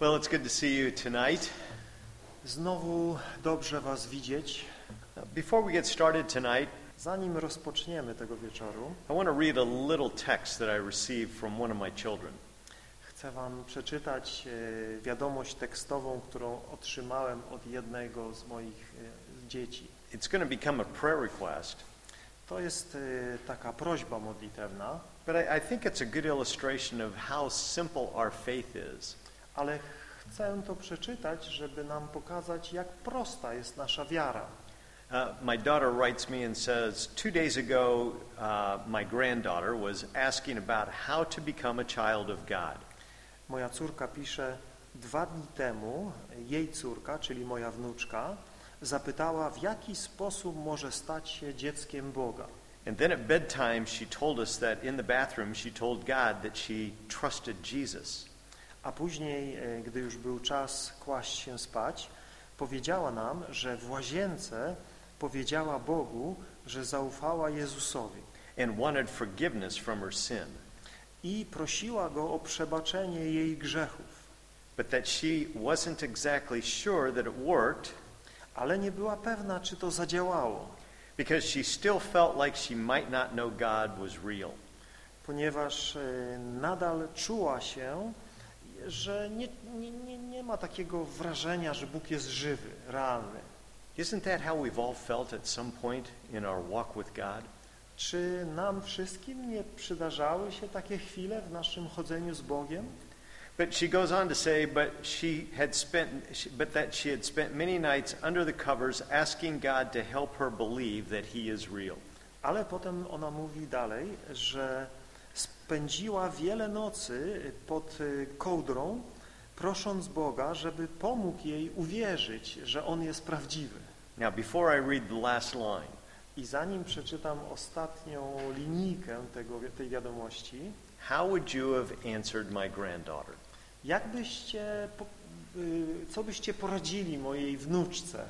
Well, it's good to see you tonight. Znowu dobrze Was widzieć. Before we get started tonight, Zanim rozpoczniemy tego wieczoru, I want to read a little text that I received from one of my children. chcę Wam przeczytać e, wiadomość tekstową, którą otrzymałem od jednego z moich e, dzieci. It's going to become a prayer request, To jest e, taka prośba modlitewna, but I, I think it's a good illustration of how simple our faith is. Ale chcę to przeczytać, żeby nam pokazać, jak prosta jest nasza wiara. Uh, my daughter writes me and says, Two days ago, uh, my granddaughter was asking about how to become a child of God. Moja córka pisze, dwa dni temu jej córka, czyli moja wnuczka, zapytała, w jaki sposób może stać się dzieckiem Boga. And then at bedtime, she told us that in the bathroom, she told God that she trusted Jesus. A później, e, gdy już był czas kłaść się spać, powiedziała nam, że w łazience powiedziała Bogu, że zaufała Jezusowi. And wanted forgiveness from her sin, i prosiła Go o przebaczenie jej grzechów, but that she wasn't exactly sure that it worked. Ale nie była pewna, czy to zadziałało, because she still felt like she might not know God was real. ponieważ e, nadal czuła się, że nie, nie, nie, ma takiego wrażenia, że Bóg jest żywy, realny. Isn't that how we've all felt at some point in our walk with God? Czy nam wszystkim nie przydarzały się takie chwile w naszym chodzeniu z Bogiem? But she goes on to say, but she had spent, but that she had spent many nights under the covers asking God to help her believe that He is real. Ale potem ona mówi dalej, że spędziła wiele nocy pod y, kołdrą, prosząc Boga, żeby pomógł jej uwierzyć, że On jest prawdziwy. Now, before I read the last line, I zanim przeczytam ostatnią linijkę tego, tej wiadomości, how would you have answered my granddaughter? jak byście, y, co byście poradzili mojej wnuczce?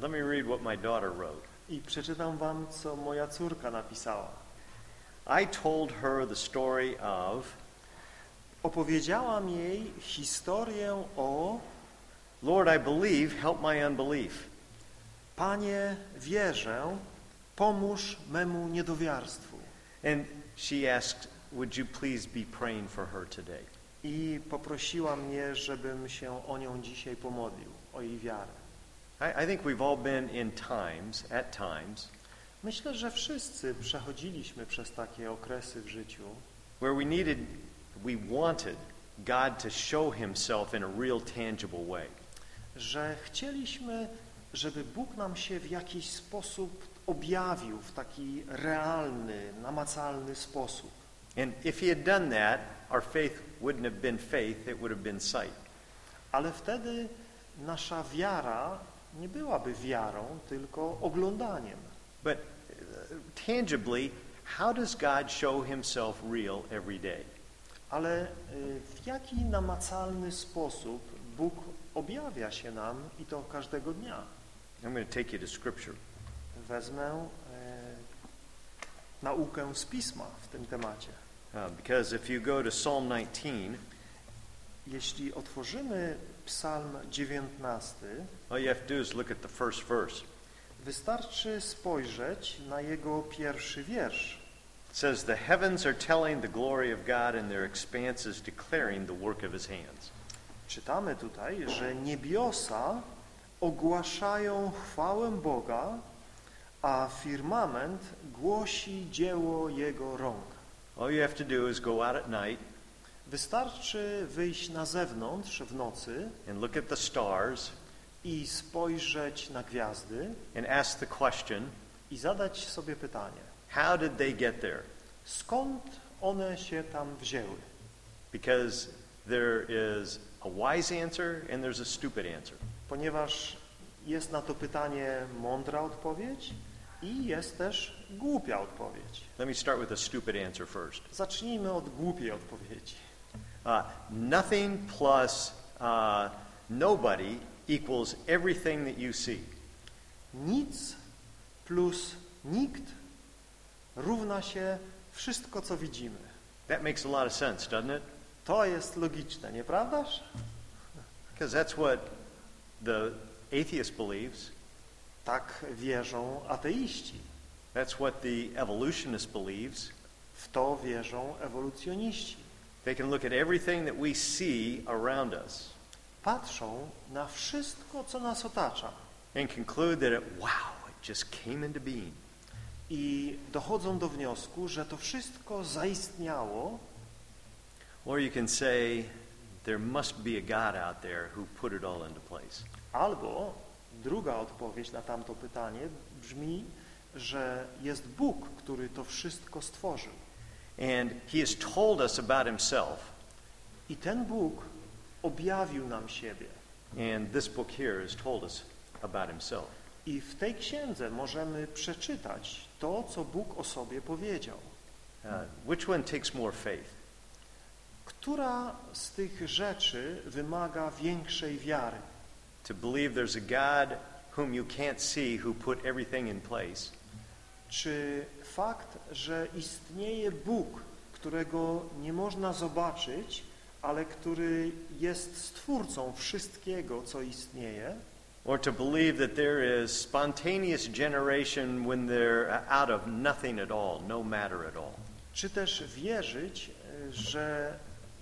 Let me read what my daughter wrote. I przeczytam wam, co moja córka napisała. I told her the story of Opowiedziałam jej historię o Lord, I believe, help my unbelief. Panie, wierzę, pomóż memu niedowiarstwu. And she asked, Would you please be praying for her today? I poprosiła mnie, żebym się o nią dzisiaj pomodlił, o jej wiarę. I, I think we've all been in times, at times, Myślę, że wszyscy przechodziliśmy przez takie okresy w życiu, where we needed, we wanted God to show Himself in a real, tangible way. że chcieliśmy, żeby Bóg nam się w jakiś sposób objawił w taki realny, namacalny sposób. And if He had done that, our faith wouldn't have been faith, it would have been sight. Ale wtedy nasza wiara nie byłaby wiarą, tylko oglądaniem. But uh, tangibly, how does God show Himself real every day? Ale y, w jaki namacalny sposób Bóg objawia się nam i to każdego dnia? I'm going to take you to Scripture. Wezmę e, naukę z Pisma w tym temacie. Uh, because if you go to Psalm 19, Jeśli otworzymy Psalm 19, all you have to do is look at the first verse. Wystarczy spojrzeć na jego pierwszy wiersz. It says, The heavens are telling the glory of God, and their expanses declaring the work of His hands. Czytamy tutaj, że niebiosa ogłaszają chwałę Boga, a firmament głosi dzieło Jego rąk. All you have to do is go out at night Wystarczy wyjść na zewnątrz w nocy and look at the stars i spojrzeć na gwiazdy and ask the question, i zadać sobie pytanie, How did they get there? skąd one się tam wzięły? Because there is a wise answer and there's a stupid answer. Ponieważ jest na to pytanie mądra odpowiedź i jest też głupia odpowiedź. Let me start with a stupid answer first. Zacznijmy od głupiej odpowiedzi. Uh, nothing plus uh, nobody equals everything that you see. Nic plus nikt równa się wszystko, co widzimy. That makes a lot of sense, doesn't it? To jest logiczne, nieprawdaż? Because that's what the atheist believes. Tak wierzą ateiści. That's what the evolutionist believes. W to wierzą ewolucjoniści. They can look at everything that we see around us Patrzą na wszystko, co nas otacza and conclude that it, wow, it just came into being. i dochodzą do wniosku, że to wszystko zaistniało, Or you can say there must be a God out there who put it all into place. albo druga odpowiedź na tamto pytanie brzmi, że jest Bóg, który to wszystko stworzył. And he has told us about himself. I ten Bóg objawił nam siebie. And this book here has told us about himself. I w tej księdze możemy przeczytać to, co Bóg o sobie powiedział. Uh, which one takes more faith? Która z tych rzeczy wymaga większej wiary? To believe there's a God whom you can't see who put everything in place, Czy fakt, że istnieje Bóg, którego nie można zobaczyć, ale który jest stwórcą wszystkiego, co istnieje, or to believe that there is spontaneous generation when they're out of nothing at all, no matter at all? czy też wierzyć, e, że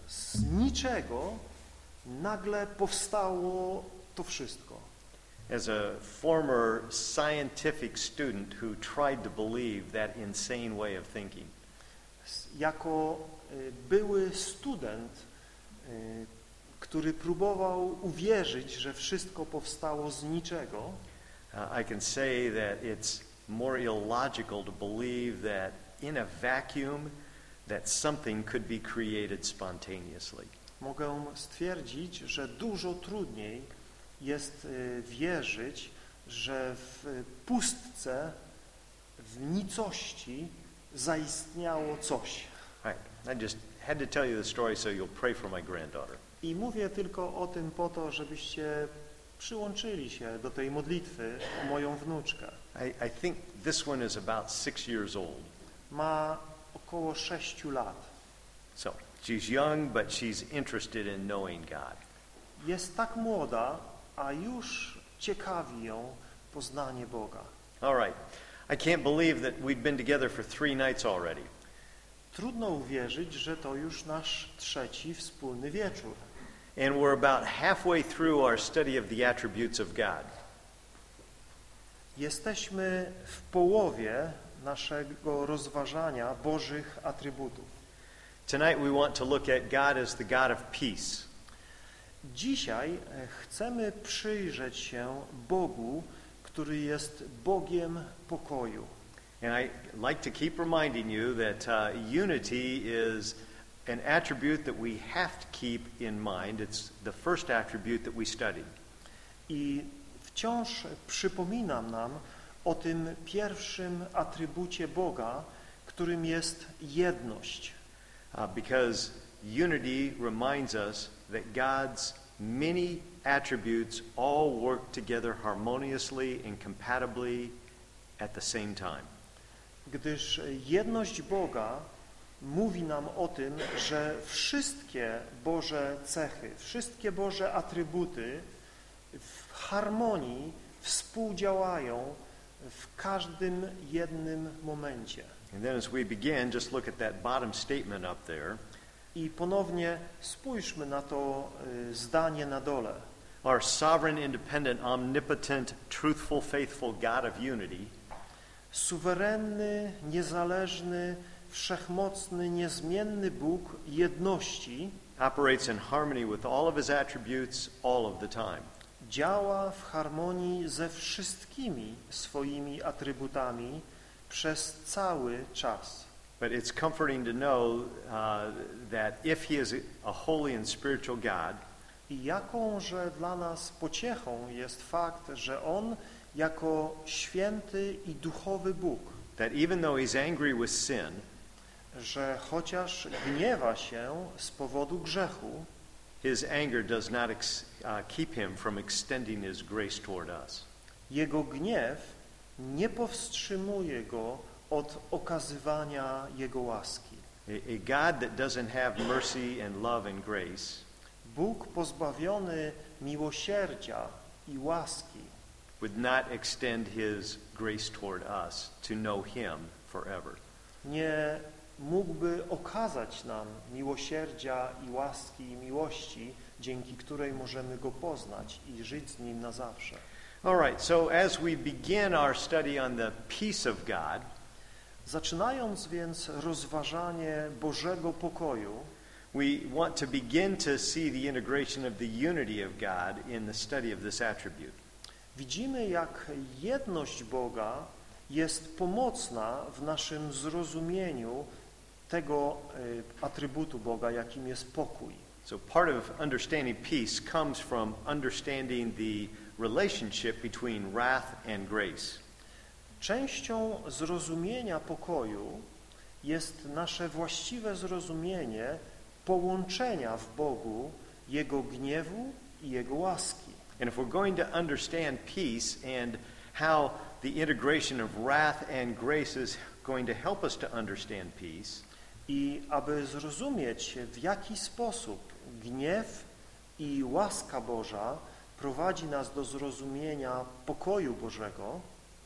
z niczego nagle powstało to wszystko? As a former scientific student who tried to believe that insane way of thinking, Jako e, były student, który próbował uwierzyć, że wszystko powstało z niczego, uh, I can say that it's more illogical to believe that in a vacuum that something could be created spontaneously. mogę stwierdzić, że dużo trudniej jest e, wierzyć, że w pustce, w nicości zaistniało coś. Right. I just had to tell you the story so you'll pray for my granddaughter. I mówię tylko o tym po to, żebyście przyłączyli się do tej modlitwy o moją wnuczkę. I, I think this one is about six years old. Ma około sześciu lat. So she's young, but she's interested in knowing God. Jest tak młoda, a już ciekawi ją poznanie Boga. All right. I can't believe that we've been together for three nights already. Trudno uwierzyć, że to już nasz trzeci wspólny wieczór. And we're about halfway through our study of the attributes of God. Jesteśmy w połowie naszego rozważania Bożych atrybutów. Tonight we want to look at God as the God of peace. Dzisiaj e, chcemy przyjrzeć się Bogu, który jest Bogiem pokoju. And I like to keep reminding you that uh, unity is an attribute that we have to keep in mind. It's the first attribute that we studied. I wciąż przypominam nam o tym pierwszym atrybucie Boga, którym jest jedność. Uh, because unity reminds us that God's many attributes all work together harmoniously and compatibly at the same time. Gdyż jedność Boga mówi nam o tym, że wszystkie Boże cechy, wszystkie Boże atrybuty w harmonii współdziałają w każdym jednym momencie. And then as we begin, just look at that bottom statement up there. I ponownie spójrzmy na to y, zdanie na dole. Our sovereign, independent, omnipotent, truthful, faithful God of unity Suwerenny, niezależny, wszechmocny, niezmienny Bóg jedności operates in harmony with all of his attributes all of the time. działa w harmonii ze wszystkimi swoimi atrybutami przez cały czas. But it's comforting to know uh, that if he is a holy and spiritual God, I jakąże dla nas pociechą jest fakt, że On jako święty i duchowy Bóg, that even though he's angry with sin, że chociaż gniewa się z powodu grzechu, his anger does not ex- uh, keep him from extending his grace toward us. Jego gniew nie powstrzymuje Go od okazywania Jego łaski. A, a God that doesn't have mercy and love and grace Bóg pozbawiony miłosierdzia i łaski would not extend his grace toward us to know him forever. nie mógłby okazać nam miłosierdzia i łaski i miłości, dzięki której możemy Go poznać i żyć z Nim na zawsze. All right, so as we begin our study on the peace of God, Zaczynając więc rozważanie Bożego pokoju, we want to begin to see the integration of the unity of God in the study of this attribute. Widzimy jak jedność Boga jest pomocna w naszym zrozumieniu tego y, atrybutu Boga, jakim jest pokój. So part of understanding peace comes from understanding the relationship between wrath and grace. Częścią zrozumienia pokoju jest nasze właściwe zrozumienie połączenia w Bogu Jego gniewu i Jego łaski. And if we're going to understand peace and how the integration of wrath and grace is going to help us to understand peace, I aby zrozumieć, w jaki sposób gniew i łaska Boża prowadzi nas do zrozumienia pokoju Bożego,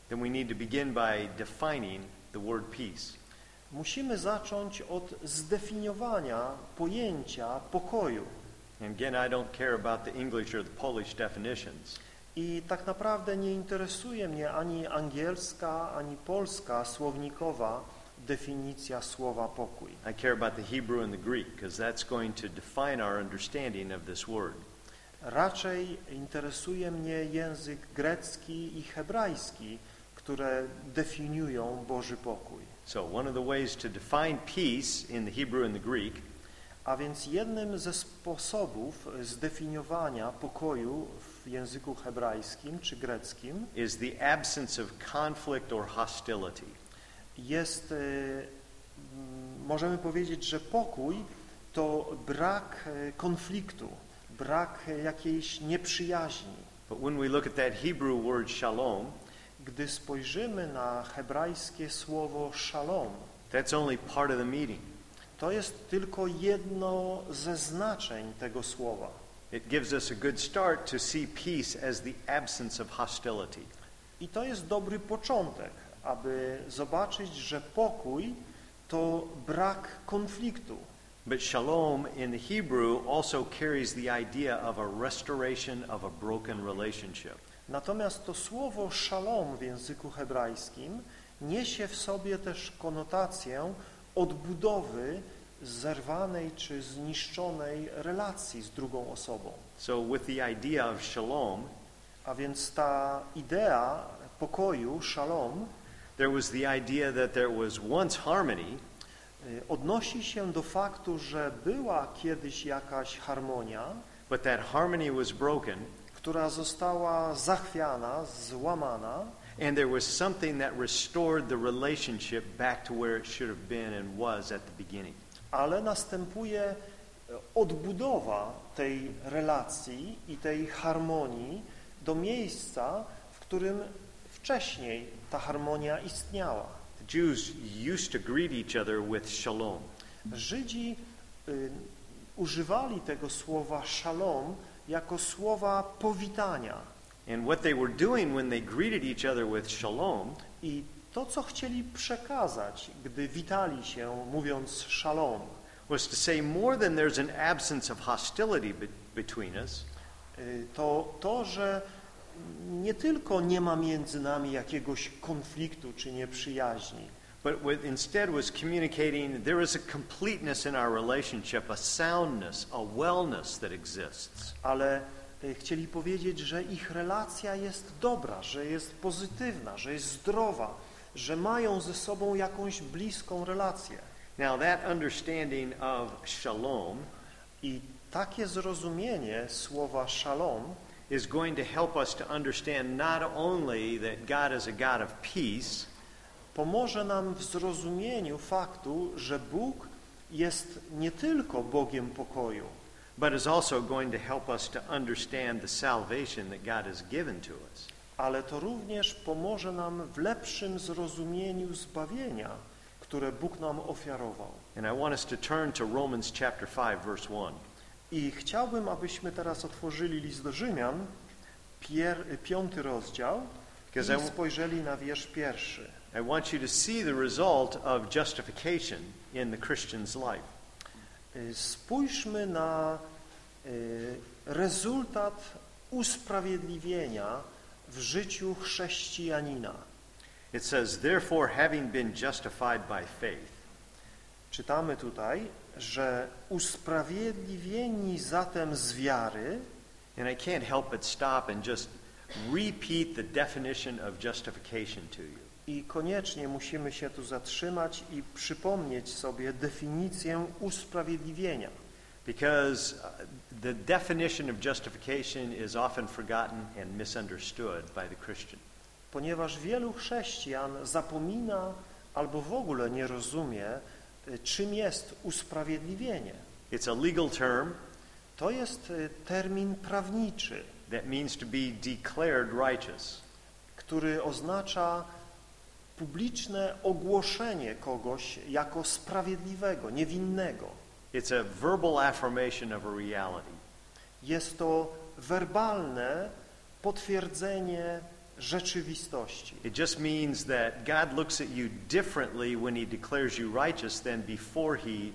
then we need to begin by defining the word peace. musimy zacząć od zdefiniowania pojęcia pokoju. And again, I don't care about the English or the Polish definitions. I tak naprawdę nie interesuje mnie ani angielska, ani polska słownikowa definicja słowa pokój. I care about the Hebrew and the Greek because that's going to define our understanding of this word. Raczej interesuje mnie język grecki i hebrajski, które definiują Boży pokój. So one of the ways to define peace in the Hebrew and the Greek A więc jednym ze sposobów zdefiniowania pokoju w języku hebrajskim czy greckim is the absence of conflict or hostility. jest, e, mm, możemy powiedzieć, że pokój to brak e, konfliktu, brak jakiejś nieprzyjaźni. But when we look at that Hebrew word shalom, Gdy spojrzymy na hebrajskie słowo shalom, that's only part of the meaning. To jest tylko jedno ze znaczeń tego słowa. It gives us a good start to see peace as the absence of hostility. I to jest dobry początek, aby zobaczyć, że pokój to brak konfliktu. But shalom in Hebrew also carries the idea of a restoration of a broken relationship. Natomiast to słowo szalom w języku hebrajskim niesie w sobie też konotację odbudowy zerwanej czy zniszczonej relacji z drugą osobą. So with the idea of shalom, A więc ta idea pokoju, szalom, there was the idea that there was once harmony, y, odnosi się do faktu, że była kiedyś jakaś harmonia, but that harmony was broken, która została zachwiana, złamana and there was something that restored the relationship back to where it should have been and was at the beginning. ale następuje e, odbudowa tej relacji i tej harmonii do miejsca, w którym wcześniej ta harmonia istniała. The Jews used to greet each other with shalom. Żydzi y, używali tego słowa shalom jako słowa powitania And what they were doing when they greeted each other with shalom i to, co chcieli przekazać, gdy witali się mówiąc shalom, was to say more than there's an absence of hostility be- between us, y, to to, że nie tylko nie ma między nami jakiegoś konfliktu czy nieprzyjaźni, but with, instead was communicating there is a completeness in our relationship, a soundness, a wellness that exists. ale chcieli powiedzieć, że ich relacja jest dobra, że jest pozytywna, że jest zdrowa, że mają ze sobą jakąś bliską relację. Now, that understanding of shalom I takie zrozumienie słowa shalom is going to help us to understand not only that God is a God of peace, pomoże nam w zrozumieniu faktu, że Bóg jest nie tylko Bogiem pokoju, but is also going to help us to understand the salvation that God has given to us. ale to również pomoże nam w lepszym zrozumieniu zbawienia, które Bóg nam ofiarował. And I want us to turn to Romans chapter 5 verse 1. I chciałbym, abyśmy teraz otworzyli list do Rzymian, pier, piąty rozdział I- spojrzeli na wiersz pierwszy. I want you to see the result of justification in the Christian's life. Y, Spójrzmy na y, rezultat usprawiedliwienia w życiu chrześcijanina. It says, Therefore, having been justified by faith, Czytamy tutaj, że usprawiedliwieni zatem z wiary, and I can't help but stop and just repeat the definition of justification to you. I koniecznie musimy się tu zatrzymać i przypomnieć sobie definicję usprawiedliwienia. Because uh, the definition of justification is often forgotten and misunderstood by the Christian. Ponieważ wielu chrześcijan zapomina albo w ogóle nie rozumie, y, czym jest usprawiedliwienie. It's a legal term To jest y, termin prawniczy, that means to be declared righteous. który oznacza publiczne ogłoszenie kogoś jako sprawiedliwego, niewinnego. It's a verbal affirmation of a reality. Jest to werbalne potwierdzenie rzeczywistości. It just means that God looks at you differently when He declares you righteous than before He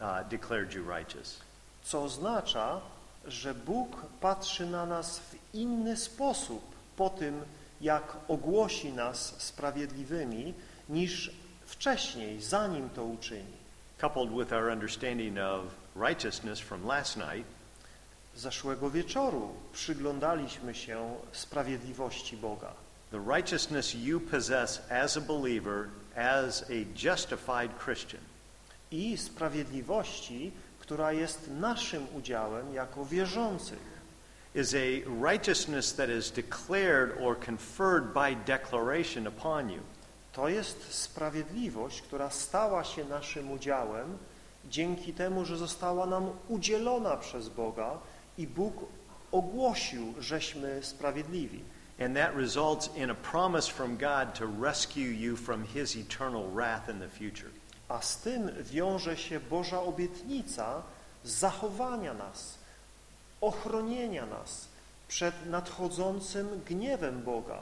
uh, declared you righteous. Co oznacza, że Bóg patrzy na nas w inny sposób po tym, jak ogłosi nas sprawiedliwymi, niż wcześniej, zanim to uczyni. Coupled with our understanding of righteousness from last night, Zeszłego wieczoru przyglądaliśmy się sprawiedliwości Boga. the righteousness you possess as a believer, as a justified Christian, I sprawiedliwości, która jest naszym udziałem jako wierzących. Is a righteousness that is declared or conferred by declaration upon you. To jest sprawiedliwość, która stała się naszym udziałem dzięki temu, że została nam udzielona przez Boga i Bóg ogłosił, żeśmy sprawiedliwi. And that results in a promise from God to rescue you from His eternal wrath in the future. A z tym wiąże się Boża obietnica zachowania nas, ochronienia nas przed nadchodzącym gniewem Boga.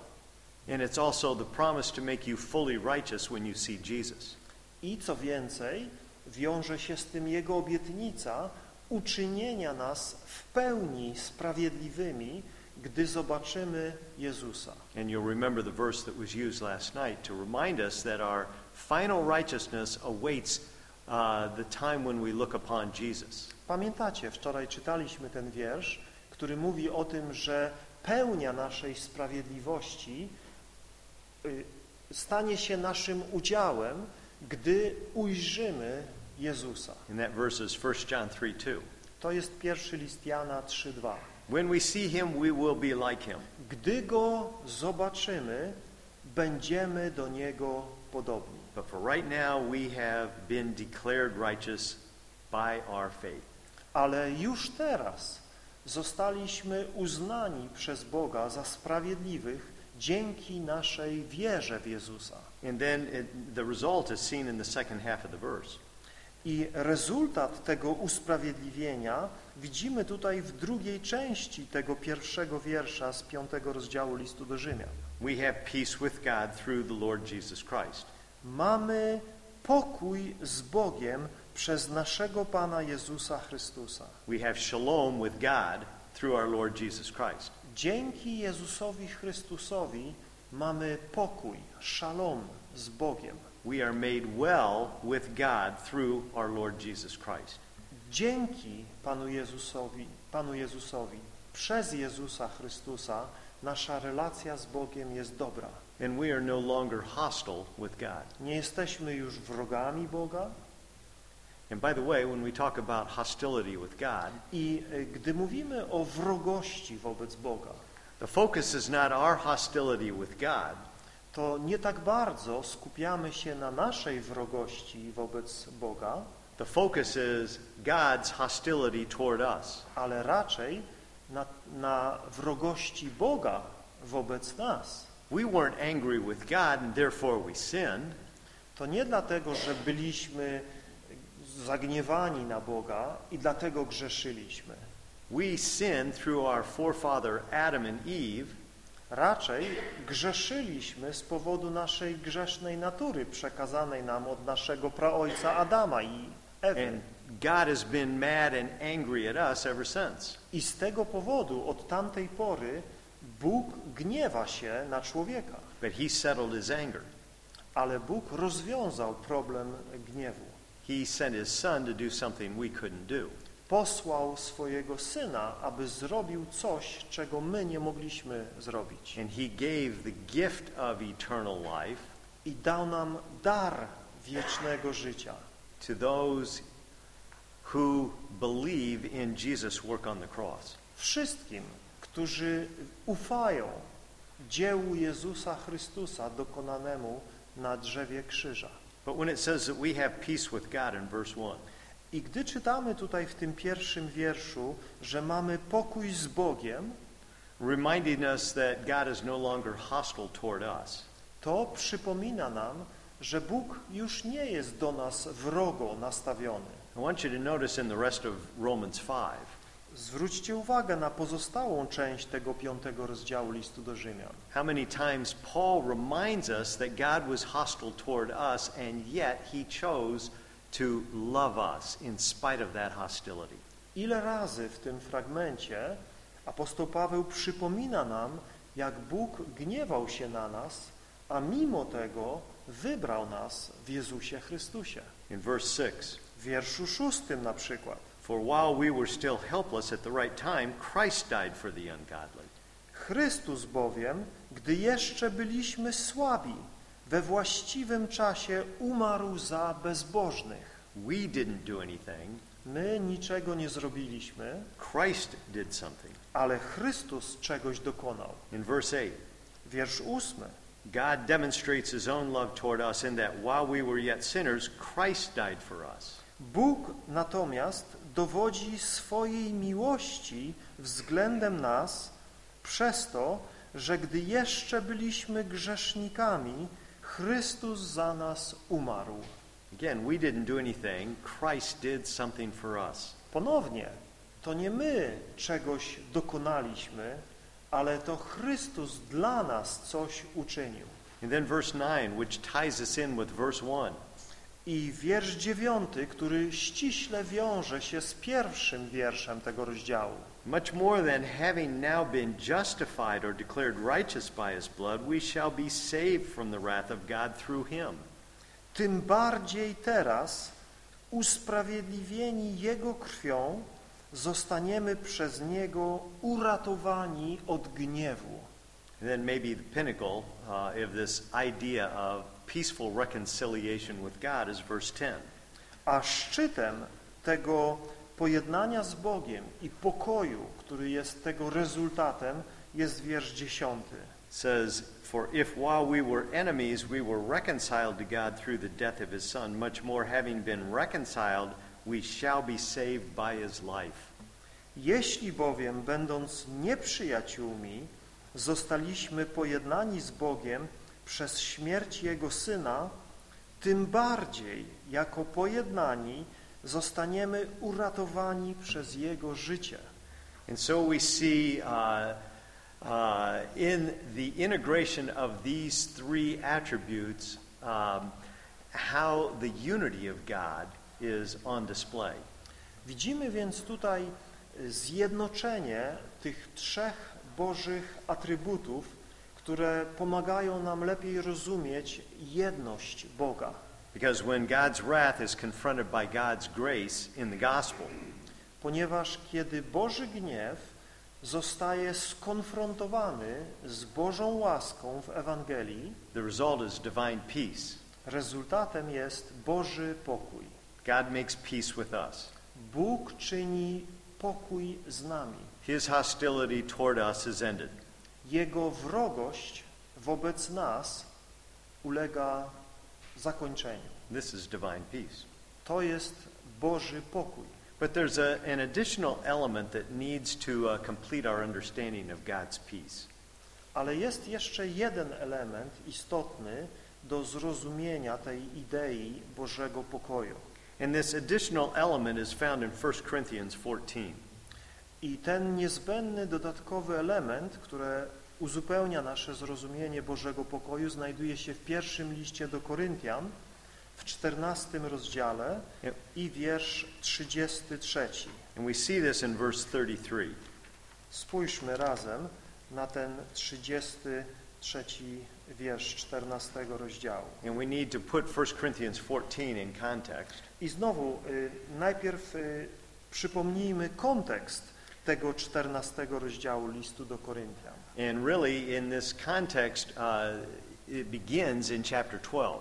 And it's also the promise to make you fully righteous when you see Jesus. I co więcej, wiąże się z tym Jego obietnica uczynienia nas w pełni sprawiedliwymi, gdy zobaczymy Jezusa. And you'll remember the verse that was used last night to remind us that our final righteousness awaits the time when we look upon Jesus. Pamiętacie, wczoraj czytaliśmy ten wiersz, który mówi o tym, że pełnia naszej sprawiedliwości y, stanie się naszym udziałem, gdy ujrzymy Jezusa. And that verse is 1 John 3 2. To jest pierwszy list Jana 3,2. When we see him, we will be like him, Gdy Go zobaczymy, będziemy do Niego podobni. But for right now we have been declared righteous by our faith. Ale już teraz zostaliśmy uznani przez Boga za sprawiedliwych dzięki naszej wierze w Jezusa. And then it, the result is seen in the second half of the verse. I rezultat tego usprawiedliwienia widzimy tutaj w drugiej części tego pierwszego wiersza z piątego rozdziału listu do Rzymian. We have peace with God through the Lord Jesus Christ. Mamy pokój z Bogiem przez naszego Pana Jezusa Chrystusa. We have shalom with God through our Lord Jesus Christ. Dzięki Jezusowi Chrystusowi mamy pokój, szalom z Bogiem. We are made well with God through our Lord Jesus Christ. Dzięki Panu Jezusowi, Panu Jezusowi, przez Jezusa Chrystusa nasza relacja z Bogiem jest dobra. And we are no longer hostile with God. Nie jesteśmy już wrogami Boga And by the way, when we talk about hostility with God, i y, gdy mówimy o wrogości wobec Boga, the focus is not our hostility with God, to nie tak bardzo skupiamy się na naszej wrogości wobec Boga, the focus is God's hostility toward us. ale raczej na, na wrogości Boga wobec nas. We weren't angry with God and therefore we sinned. To nie dlatego, że byliśmy zagniewani na Boga i dlatego grzeszyliśmy. We sinned through our forefather Adam and Eve, Raczej grzeszyliśmy z powodu naszej grzesznej natury przekazanej nam od naszego praojca Adama i Ewy. and God has been mad and angry at us ever since. I z tego powodu od tamtej pory Bóg gniewa się na człowieka. But he settled his anger. Ale Bóg rozwiązał problem gniewu. He sent his son to do something we couldn't do. Posłał swojego Syna, aby zrobił coś, czego my nie mogliśmy zrobić. And he gave the gift of eternal life I dał nam dar wiecznego życia. to those who believe in Jesus' work on the cross. Wszystkim, którzy ufają dziełu Jezusa Chrystusa dokonanemu na drzewie krzyża. But when it says that we have peace with God in verse 1, I gdy czytamy tutaj w tym pierwszym wierszu, że mamy pokój z Bogiem, reminding us that God is no longer hostile toward us, to przypomina nam, że Bóg już nie jest do nas wrogo nastawiony. I want you to notice in the rest of Romans 5 Zwróćcie uwagę na pozostałą część tego piątego rozdziału listu do Rzymian. how many times Paul reminds us that God was hostile toward us and yet he chose to love us in spite of that hostility. Ile razy w tym fragmencie apostoł Paweł przypomina nam, jak Bóg gniewał się na nas, a mimo tego wybrał nas w Jezusie Chrystusie. In verse 6, W wierszu szóstym na przykład. For while we were still helpless at the right time, Christ died for the ungodly. Chrystus bowiem, gdy jeszcze byliśmy słabi, we właściwym czasie umarł za bezbożnych. We didn't do anything, My niczego nie zrobiliśmy, Christ did something. ale Chrystus czegoś dokonał. In verse 8, Wiersz ósmy. God demonstrates his own love toward us in that while we were yet sinners, Christ died for us. Bóg natomiast dowodzi swojej miłości względem nas przez to, że gdy jeszcze byliśmy grzesznikami, Chrystus za nas umarł. Again, we didn't do anything, Christ did something for us. Ponownie, to nie my czegoś dokonaliśmy, ale to Chrystus dla nas coś uczynił. And then verse 9, which ties us in with verse 1. I wiersz dziewiąty, który ściśle wiąże się z pierwszym wierszem tego rozdziału. Much more than having now been justified or declared righteous by his blood, we shall be saved from the wrath of God through him. Tym bardziej teraz, usprawiedliwieni Jego krwią, zostaniemy przez Niego uratowani od gniewu. And then maybe the pinnacle uh, of this idea of peaceful reconciliation with God is verse 10. A szczytem tego pojednania z Bogiem i pokoju, który jest tego rezultatem, jest wiersz dziesiąty. It says, For if while we were enemies we were reconciled to God through the death of his Son, much more having been reconciled, we shall be saved by his life. Jeśli bowiem, będąc nieprzyjaciółmi, zostaliśmy pojednani z Bogiem przez śmierć Jego Syna, tym bardziej jako pojednani zostaniemy uratowani przez Jego życie. And so we see uh, uh, in the integration of these three attributes um, how the unity of God is on display. Widzimy więc tutaj zjednoczenie tych trzech Bożych atrybutów, które pomagają nam lepiej rozumieć jedność Boga. Because when God's wrath is confronted by God's grace in the gospel, Ponieważ kiedy Boży gniew zostaje skonfrontowany z Bożą łaską w Ewangelii, the result is divine peace. rezultatem jest Boży pokój. God makes peace with us. Bóg czyni pokój z nami. His hostility toward us is ended. Jego wrogość wobec nas ulega zakończeniu. This is divine peace. To jest Boży pokój. But there's a, an additional element that needs to uh, complete our understanding of God's peace. Ale jest jeszcze jeden element istotny do zrozumienia tej idei Bożego pokoju. And this additional element is found in 1 Corinthians 14. I ten niezbędny dodatkowy element, który uzupełnia nasze zrozumienie Bożego pokoju, znajduje się w pierwszym liście do Koryntian, w 14 rozdziale i wiersz 33. And we see this in verse 33. Spójrzmy razem na ten 33 wiersz 14 rozdziału. And we need to put 1 Corinthians 14 in context. I znowu y, najpierw y, przypomnijmy kontekst tego 14 rozdziału listu do Koryntian. And really, in this context, uh, it begins in chapter 12.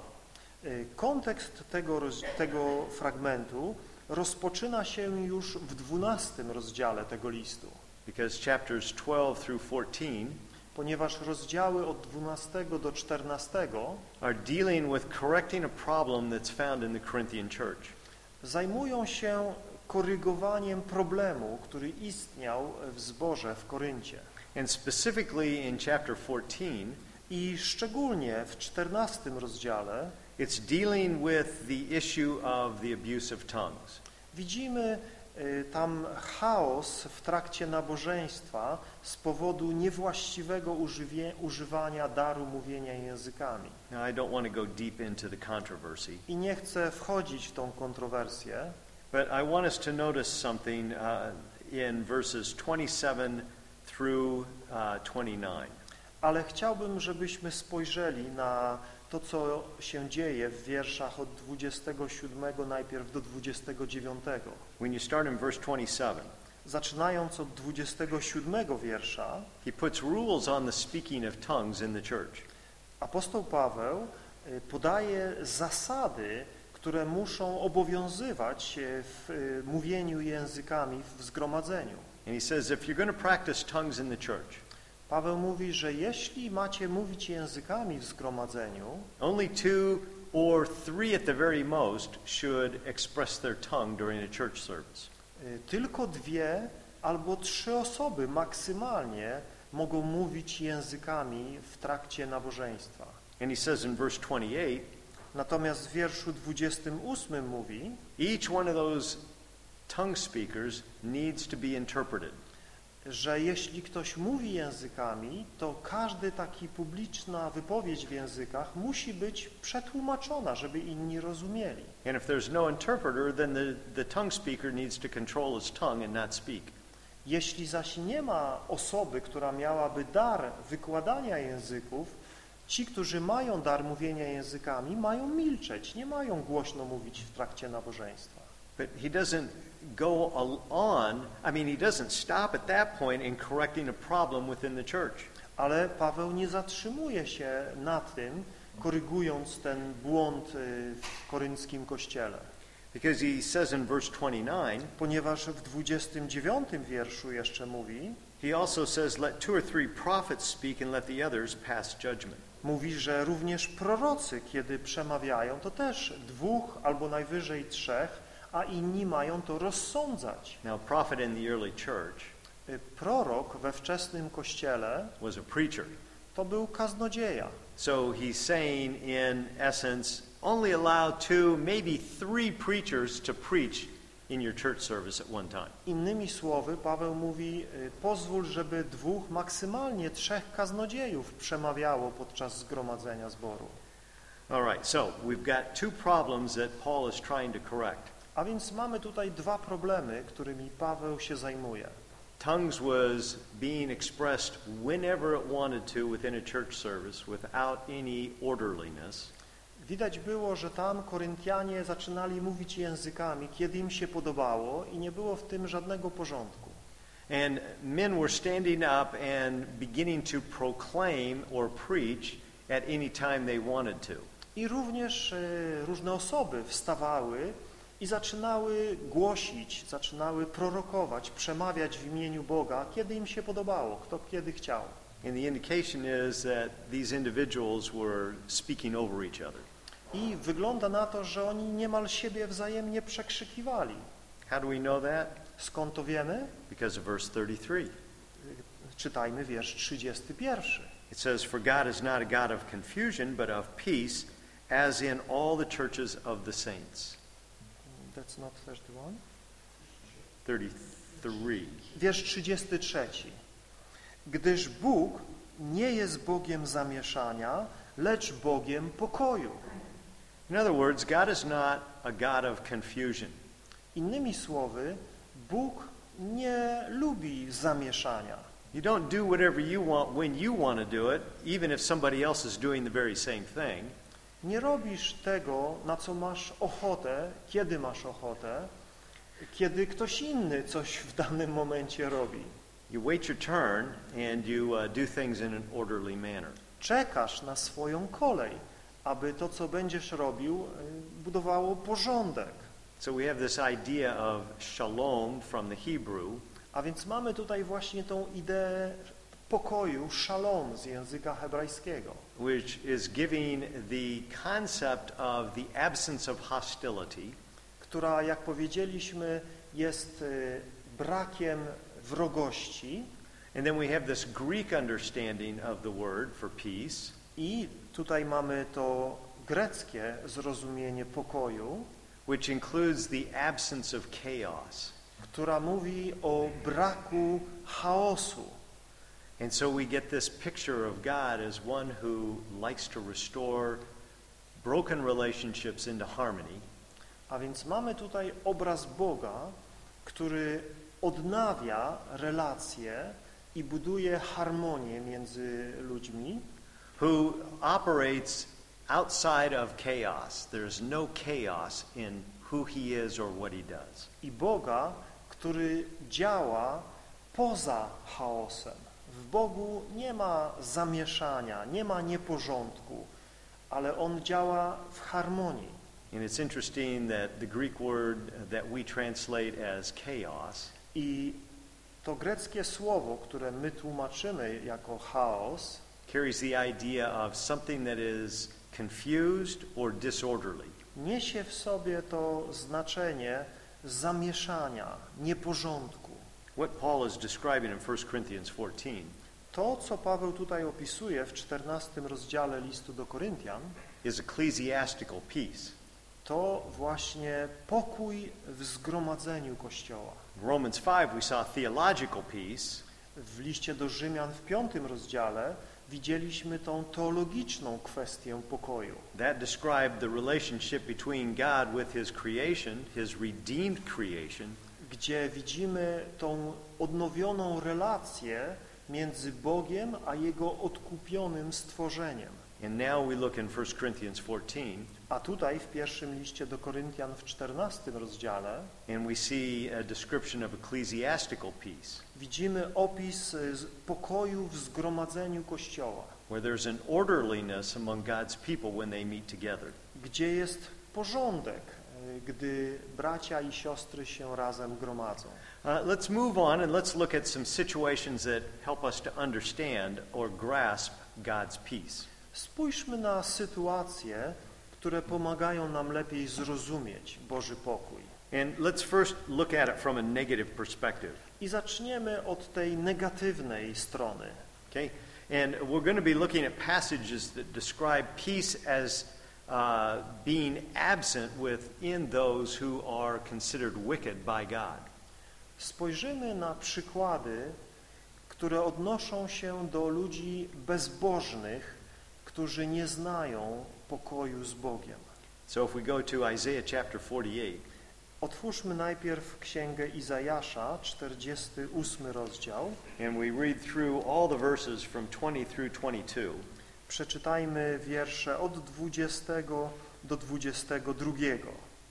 Y, Kontekst tego, tego fragmentu rozpoczyna się już w 12 rozdziale tego listu, Because chapters 12 through 14 ponieważ rozdziały od 12 do 14 are dealing with correcting a problem that's found in the Corinthian church. zajmują się korygowaniem problemu, który istniał w zborze w Koryncie. And specifically in chapter 14, I szczególnie w 14 rozdziale it's dealing with the issue of the abuse of tongues. widzimy y, tam chaos w trakcie nabożeństwa z powodu niewłaściwego używie, używania daru mówienia językami. Now, I don't want to go deep into the controversy, I nie chcę wchodzić w tą kontrowersję, but I want us to notice something uh, in verses 27 through uh, 29. ale chciałbym, żebyśmy spojrzeli na to, co się dzieje w wierszach od 27 najpierw do 29. When you start in verse 27, Zaczynając od 27 wiersza, he puts rules on the speaking of tongues in the church. apostoł Paweł y, podaje zasady, które muszą obowiązywać w y, mówieniu językami w zgromadzeniu. And he says, if you're going to practice tongues in the church, Paweł mówi, że jeśli macie mówić językami w zgromadzeniu, only two or three at the very most should express their tongue during a church service. y, tylko dwie albo trzy osoby maksymalnie mogą mówić językami w trakcie nabożeństwa. And he says in verse 28, Natomiast w wierszu 28 mówi, each one of those tongue speakers needs to be interpreted. że jeśli ktoś mówi językami, to każdy taki publiczna wypowiedź w językach musi być przetłumaczona, żeby inni rozumieli. And if there's no interpreter, then the, the tongue speaker needs to control his tongue and not speak. Jeśli zaś nie ma osoby, która miałaby dar wykładania języków, ci, którzy mają dar mówienia językami, mają milczeć, nie mają głośno mówić w trakcie nabożeństwa. But he doesn't go on, I mean, he doesn't stop at that point in correcting a problem within the church. Ale Paweł nie zatrzymuje się na tym, korygując ten błąd y, w korynckim kościele. Because he says in verse 29, Ponieważ w 29 wierszu jeszcze mówi, he also says, Let two or three prophets speak and let the others pass judgment. Mówi, że również prorocy, kiedy przemawiają, to też dwóch albo najwyżej trzech, a inni mają to rozsądzać. Now, prophet in the early church Y, Prorok we wczesnym kościele was a preacher. to był kaznodzieja. So he's saying, in essence, only allow two, maybe three preachers to preach in your church service at one time. Innymi słowy, Paweł mówi, y, pozwól, żeby dwóch, maksymalnie trzech kaznodziejów przemawiało podczas zgromadzenia zboru. All right, so we've got two problems that Paul is trying to correct. A więc mamy tutaj dwa problemy, którymi Paweł się zajmuje. Tongues was being expressed whenever it wanted to within a church service without any orderliness. Widać było, że tam Koryntianie zaczynali mówić językami, kiedy im się podobało i nie było w tym żadnego porządku. And men were standing up and beginning to proclaim or preach at any time they wanted to. I również e, różne osoby wstawały i zaczynały głosić, zaczynały prorokować, przemawiać w imieniu Boga, kiedy im się podobało, kto kiedy chciał. And the indication is that these individuals were speaking over each other. I wygląda na to, że oni niemal siebie wzajemnie przekrzykiwali. How do we know that? Skąd to wiemy? Because of verse 33. Czytajmy wiersz 31. It says, For God is not a God of confusion, but of peace, as in all the churches of the saints. That's not 31. 33. Wiersz 33. Gdyż Bóg nie jest Bogiem zamieszania, lecz Bogiem pokoju. In other words, God is not a God of confusion. Innymi słowy, Bóg nie lubi zamieszania. You don't do whatever you want when you want to do it, even if somebody else is doing the very same thing. Nie robisz tego, na co masz ochotę, kiedy masz ochotę, kiedy ktoś inny coś w danym momencie robi. You wait your turn and you uh, do things in an orderly manner. Czekasz na swoją kolej, aby to, co będziesz robił, y, budowało porządek. So we have this idea of shalom from the Hebrew, A więc mamy tutaj właśnie tą ideę pokoju, szalom z języka hebrajskiego, which is giving the concept of the absence of hostility. Która, jak powiedzieliśmy, jest y, brakiem wrogości. And then we have this Greek understanding of the word for peace, i tutaj mamy to greckie zrozumienie pokoju, which includes the absence of chaos. która mówi o braku chaosu. And so we get this picture of God as one who likes to restore broken relationships into harmony. A więc mamy tutaj obraz Boga, który odnawia relacje i buduje harmonię między ludźmi, who operates outside of chaos. There's no chaos in who he is or what he does. i Boga, który działa poza chaosem. W Bogu nie ma zamieszania, nie ma nieporządku, ale On działa w harmonii. And it's interesting that the Greek word that we translate as chaos I to greckie słowo, które my tłumaczymy jako chaos, carries the idea of something that is confused or disorderly. niesie w sobie to znaczenie zamieszania, nieporządku. What Paul is describing in 1 Corinthians 14 To, co Paweł tutaj opisuje w 14 rozdziale listu do Koryntian, is ecclesiastical peace. to właśnie pokój w zgromadzeniu Kościoła. In Romans 5 we saw theological peace, W liście do Rzymian w piątym rozdziale widzieliśmy tą teologiczną kwestię pokoju. That described the relationship between God with his creation, his redeemed creation, gdzie widzimy tą odnowioną relację między Bogiem a Jego odkupionym stworzeniem. and now we look in 1 Corinthians 14 A tutaj w pierwszym liście do Koryntian w 14 rozdziale and we see a description of ecclesiastical peace, widzimy opis y, pokoju w zgromadzeniu Kościoła, gdzie jest porządek, y, gdy bracia i siostry się razem gromadzą. Uh, let's move on and let's look at some situations that help us to understand or grasp God's peace. Spójrzmy na sytuacje, które pomagają nam lepiej zrozumieć Boży pokój. And let's first look at it from a negative perspective. I zaczniemy od tej negatywnej strony. Okay? And we're going to be looking at passages that describe peace as uh, being absent within those who are considered wicked by God. Spojrzymy na przykłady, które odnoszą się do ludzi bezbożnych, którzy nie znają pokoju z Bogiem. So if we go to Isaiah chapter 48, Otwórzmy najpierw Księgę Izajasza, 48 rozdział. and we read through all the verses from 20 through 22. Przeczytajmy wiersze od 20 do 22.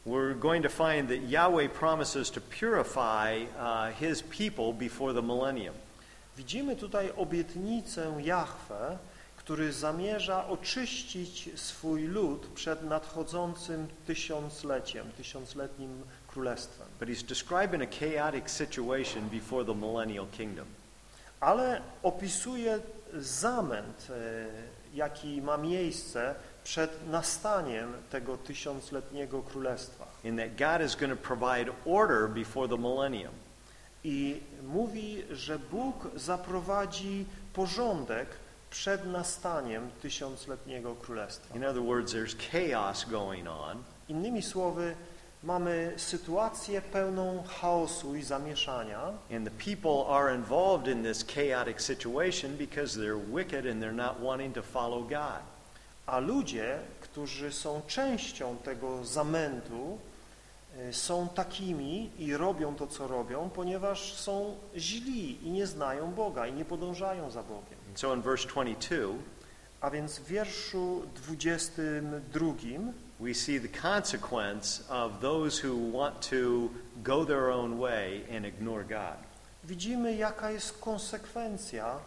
We're going to find that Yahweh promises to purify uh, his people before the millennium. Widzimy tutaj obietnicę Jahwe, który zamierza oczyścić swój lud przed nadchodzącym tysiącleciem, tysiącletnim królestwem. But he's describing a chaotic situation before the millennial kingdom. Ale opisuje zamęt, e, jaki ma miejsce przed nastaniem tego tysiącletniego królestwa. In that God is going to provide order before the millennium. I mówi, że Bóg zaprowadzi porządek przed nastaniem tysiącletniego królestwa. In other words, there's chaos going on, Innymi słowy, Mamy sytuację pełną chaosu i zamieszania And the people are involved in this chaotic situation because they're wicked and they're not wanting to follow God. a ludzie, którzy są częścią tego zamętu, y, są takimi i robią to, co robią, ponieważ są źli i nie znają Boga i nie podążają za Bogiem. So in verse 22, A więc w wierszu 22 we see the consequence of those who want to go their own way and ignore God. widzimy, jaka jest konsekwencja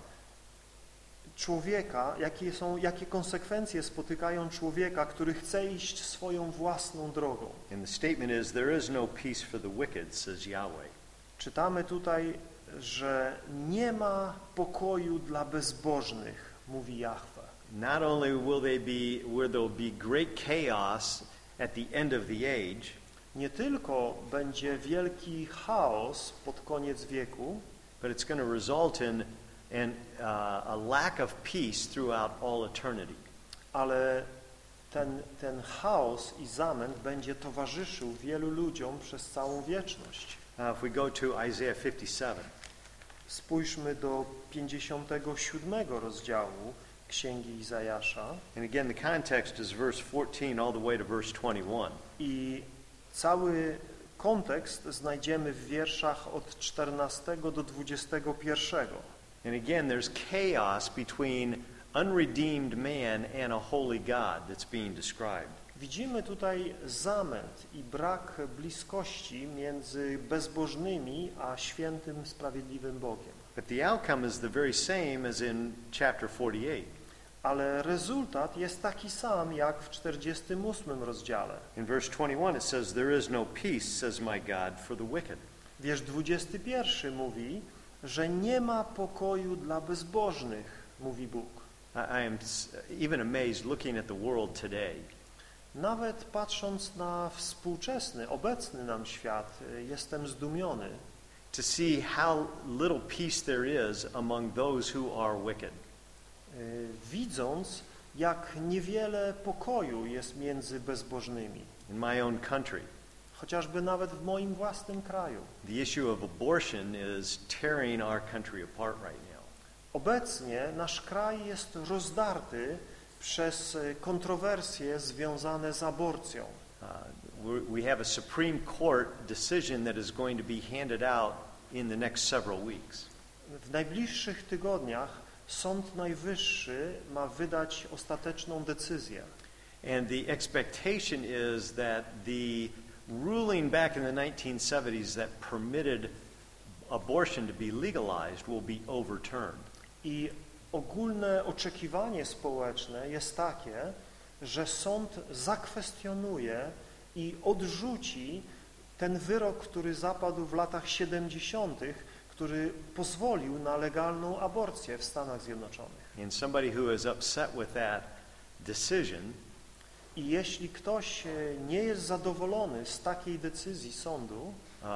człowieka, jakie, są, jakie konsekwencje spotykają człowieka, który chce iść swoją własną drogą. And the statement is, There is no peace for the wicked, says Yahweh. Czytamy tutaj, że nie ma pokoju dla bezbożnych, mówi Jahwe. Not only will they be, where there will be great chaos at the end of the age, Nie tylko będzie wielki chaos pod koniec wieku, but it's going to result in an, uh, a lack of peace throughout all eternity. ale ten, ten chaos i zamęt będzie towarzyszył wielu ludziom przez całą wieczność. Uh, if we go to Isaiah 57, Spójrzmy do 57 rozdziału Księgi Izajasza and again the context is verse 14 all the way to verse 21. i cały kontekst znajdziemy w wierszach od 14 do 21. And again, there's chaos between unredeemed man and a holy God that's being described. Widzimy tutaj zamęt i brak bliskości między bezbożnymi a świętym, sprawiedliwym Bogiem. But the outcome is the very same as in chapter 48. Ale rezultat jest taki sam jak w 48 rozdziale. In verse 21, it says, There is no peace, says my God, for the wicked. Wiersz 21 mówi, że nie ma pokoju dla bezbożnych, mówi Bóg. I, am even amazed looking at the world today. Nawet patrząc na współczesny, obecny nam świat, y, jestem zdumiony, to see how little peace there is among those who are wicked. y, widząc, jak niewiele pokoju jest między bezbożnymi. In my own country, Chociażby nawet w moim własnym kraju. the issue of abortion is tearing our country apart right now. Obecnie nasz kraj jest rozdarty przez kontrowersje związane z aborcją. Uh, we have a Supreme Court decision that is going to be handed out in the next several weeks. W najbliższych tygodniach Sąd Najwyższy ma wydać ostateczną decyzję. And the expectation is that the ruling back in the 1970s that permitted abortion to be legalized will be overturned. I ogólne oczekiwanie społeczne jest takie, że sąd zakwestionuje i odrzuci ten wyrok, który zapadł w latach 70., który pozwolił na legalną aborcję w Stanach Zjednoczonych. And somebody who is upset with that decision I jeśli ktoś e, nie jest zadowolony z takiej decyzji sądu, uh,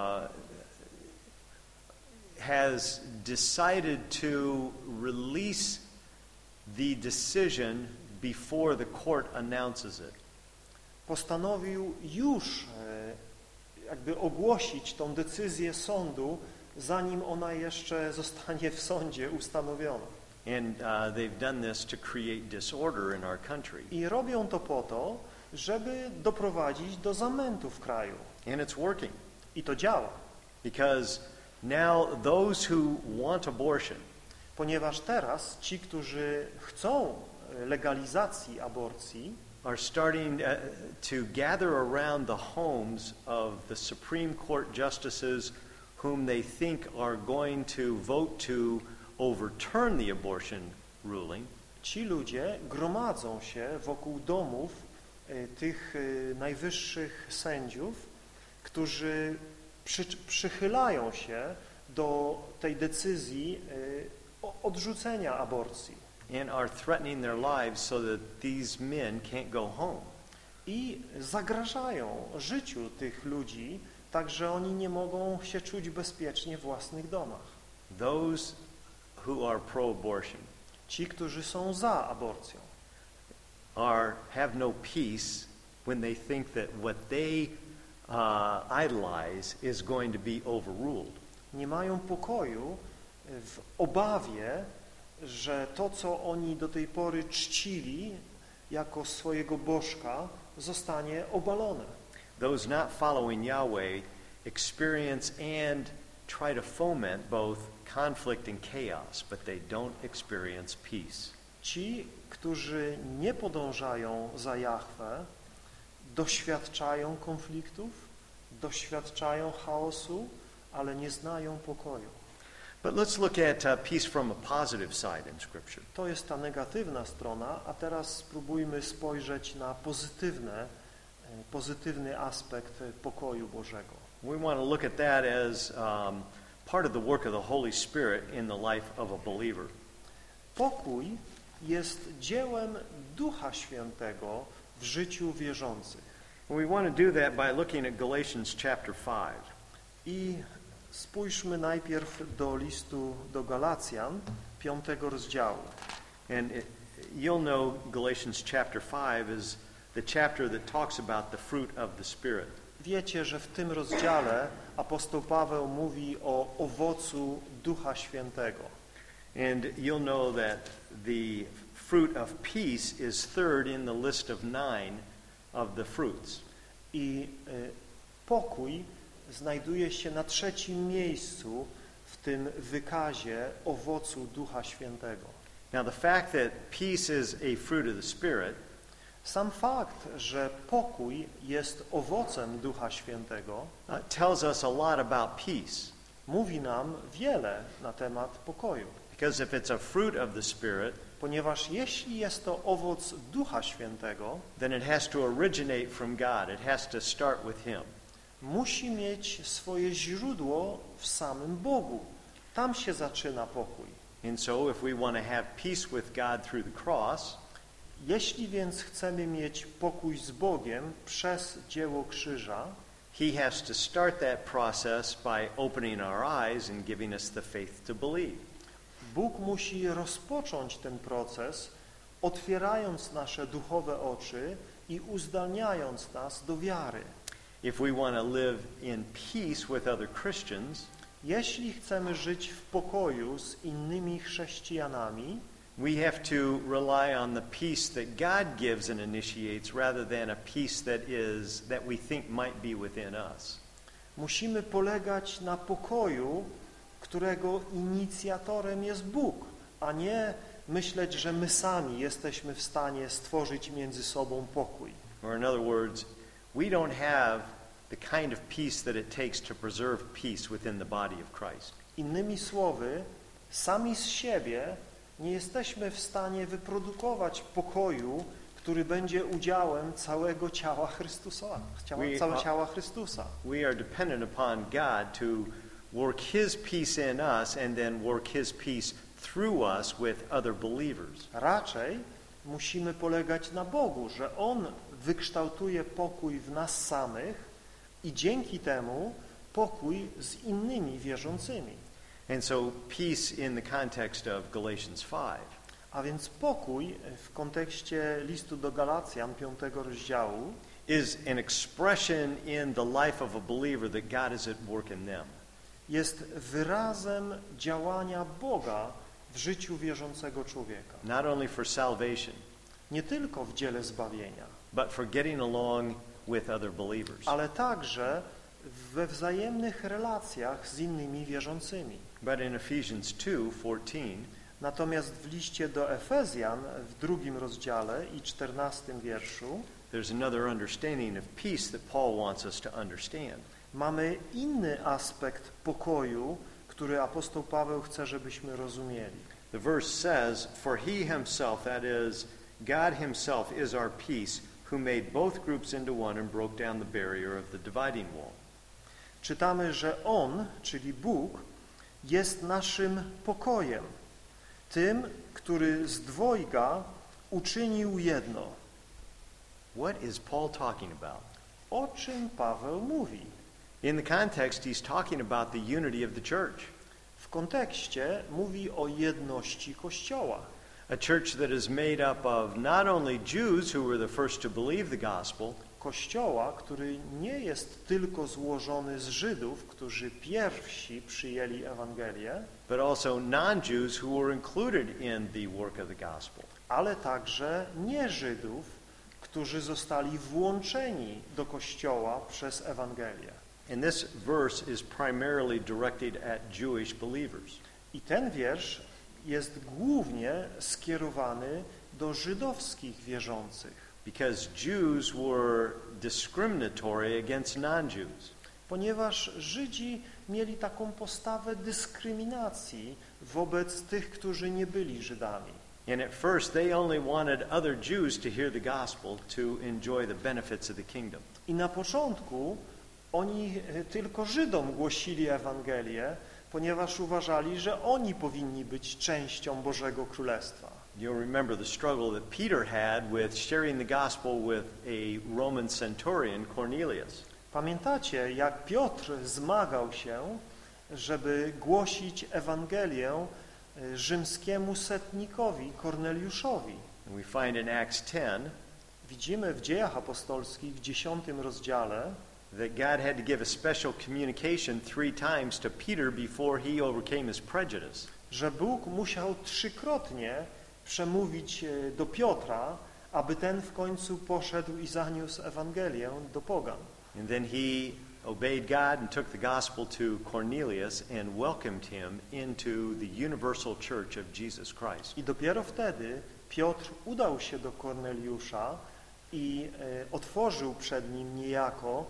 has decided to release the decision before the court announces it. postanowił już e, jakby ogłosić tą decyzję sądu, zanim ona jeszcze zostanie w sądzie ustanowiona. And uh, they've done this to create disorder in our country. I robią to po to, żeby doprowadzić do zamętu w kraju. And it's working I to działa, because now those who want abortion ponieważ teraz ci, którzy chcą legalizacji aborcji, are starting uh, to gather around the homes of the Supreme Court justices whom they think are going to vote to overturn the abortion ruling. ci ludzie gromadzą się wokół domów tych najwyższych sędziów, którzy przy, przychylają się do tej decyzji o- odrzucenia aborcji. and are threatening their lives so that these men can't go home. I zagrażają życiu tych ludzi, tak że oni nie mogą się czuć bezpiecznie w własnych domach. Those who are pro-abortion Ci, którzy są za aborcją, are have no peace when they think that what they idolize is going to be overruled. Nie mają pokoju w obawie, że to, co oni do tej pory czcili jako swojego bożka, zostanie obalone. Those not following Yahweh experience and try to foment both conflict and chaos, but they don't experience peace. Ci, którzy nie podążają za Jahwe, doświadczają konfliktów, doświadczają chaosu, ale nie znają pokoju. But let's look at uh, peace from a positive side in Scripture. To jest ta negatywna strona, a teraz spróbujmy spojrzeć na pozytywne, e, pozytywny aspekt pokoju Bożego. We want to look at that as um, part of the work of the Holy Spirit in the life of a believer. Pokój jest dziełem Ducha Świętego w życiu wierzących. And we want to do that by looking at Galatians chapter 5. I spójrzmy najpierw do listu do Galacjan, piątego rozdziału. And it, you'll know Galatians chapter 5 is the chapter that talks about the fruit of the Spirit. Wiecie, że w tym rozdziale apostoł Paweł mówi o owocu Ducha Świętego. And you'll know that the fruit of peace is third in the list of nine of the fruits. I y, pokój znajduje się na trzecim miejscu w tym wykazie owocu Ducha Świętego. Now, the fact that peace is a fruit of the Spirit Sam fakt, że pokój jest owocem Ducha Świętego, uh, tells us a lot about peace. mówi nam wiele na temat pokoju. Because if it's a fruit of the Spirit, Ponieważ jeśli jest to owoc Ducha Świętego, then it has to originate from God. It has to start with Him. musi mieć swoje źródło w samym Bogu. Tam się zaczyna pokój. And so, if we want to have peace with God through the cross, Jeśli więc chcemy mieć pokój z Bogiem przez dzieło krzyża, He has to start that process by opening our eyes and giving us the faith to believe. Bóg musi rozpocząć ten proces, otwierając nasze duchowe oczy i uzdalniając nas do wiary. If we want to live in peace with other Christians, Jeśli chcemy żyć w pokoju z innymi chrześcijanami, we have to rely on the peace that God gives and initiates rather than a peace that is that we think might be within us. musimy polegać na pokoju, którego inicjatorem jest Bóg, a nie myśleć, że my sami jesteśmy w stanie stworzyć między sobą pokój. Or in other words, we don't have the kind of peace that it takes to preserve peace within the body of Christ. Innymi słowy, sami z siebie nie jesteśmy w stanie wyprodukować pokoju, który będzie udziałem całego ciała Chrystusa, ciała, We całe ciała Chrystusa. We are dependent upon God to work His peace in us and then work His peace through us with other believers. Raczej musimy polegać na Bogu, że On wykształtuje pokój w nas samych i dzięki temu pokój z innymi wierzącymi. And so, peace in the context of Galatians 5 A więc pokój w kontekście listu do Galacjan, piątego rozdziału, is an expression in the life of a believer that God is at work in them. Jest wyrazem działania Boga w życiu wierzącego człowieka. Not only for salvation, Nie tylko w dziele zbawienia, but for getting along with other believers. ale także we wzajemnych relacjach z innymi wierzącymi. But in Ephesians 2:14, Natomiast w liście do Efezjan w drugim rozdziale i czternastym wierszu there's another understanding of peace that Paul wants us to understand. Mamy inny aspekt pokoju, który apostoł Paweł chce, żebyśmy rozumieli. The verse says, For he himself, that is, God himself, is our peace, who made both groups into one and broke down the barrier of the dividing wall. Czytamy, że On, czyli Bóg, jest naszym pokojem, tym, który z dwojga uczynił jedno. What is Paul talking about? O czym Paweł mówi? In the context, he's talking about the unity of the church, W kontekście mówi o jedności Kościoła. a church that is made up of not only Jews who were the first to believe the gospel, Kościoła, który nie jest tylko złożony z Żydów, którzy pierwsi przyjęli Ewangelię, but also non-Jews who were included in the work of the gospel. ale także nie Żydów, którzy zostali włączeni do Kościoła przez Ewangelię. And this verse is primarily directed at Jewish believers. I ten wiersz jest głównie skierowany do żydowskich wierzących, because Jews were discriminatory against non-Jews. ponieważ Żydzi mieli taką postawę dyskryminacji wobec tych, którzy nie byli Żydami. And at first they only wanted other Jews to hear the gospel to enjoy the benefits of the kingdom. I na początku oni e, tylko Żydom głosili Ewangelię, ponieważ uważali, że oni powinni być częścią Bożego Królestwa. You'll remember the struggle that Peter had with sharing the gospel with a Roman centurion, Cornelius. Pamiętacie, jak Piotr zmagał się, żeby głosić Ewangelię e, rzymskiemu setnikowi Korneliuszowi. And we find in Acts 10 Widzimy w dziejach apostolskich w dziesiątym rozdziale, that God had to give a special communication three times to Peter before he overcame his prejudice. że Bóg musiał trzykrotnie przemówić e, do Piotra, aby ten w końcu poszedł i zaniósł Ewangelię do pogan. And then he obeyed God and took the gospel to Cornelius and welcomed him into the universal church of Jesus Christ. I dopiero wtedy Piotr udał się do Korneliusza i e, otworzył przed nim niejako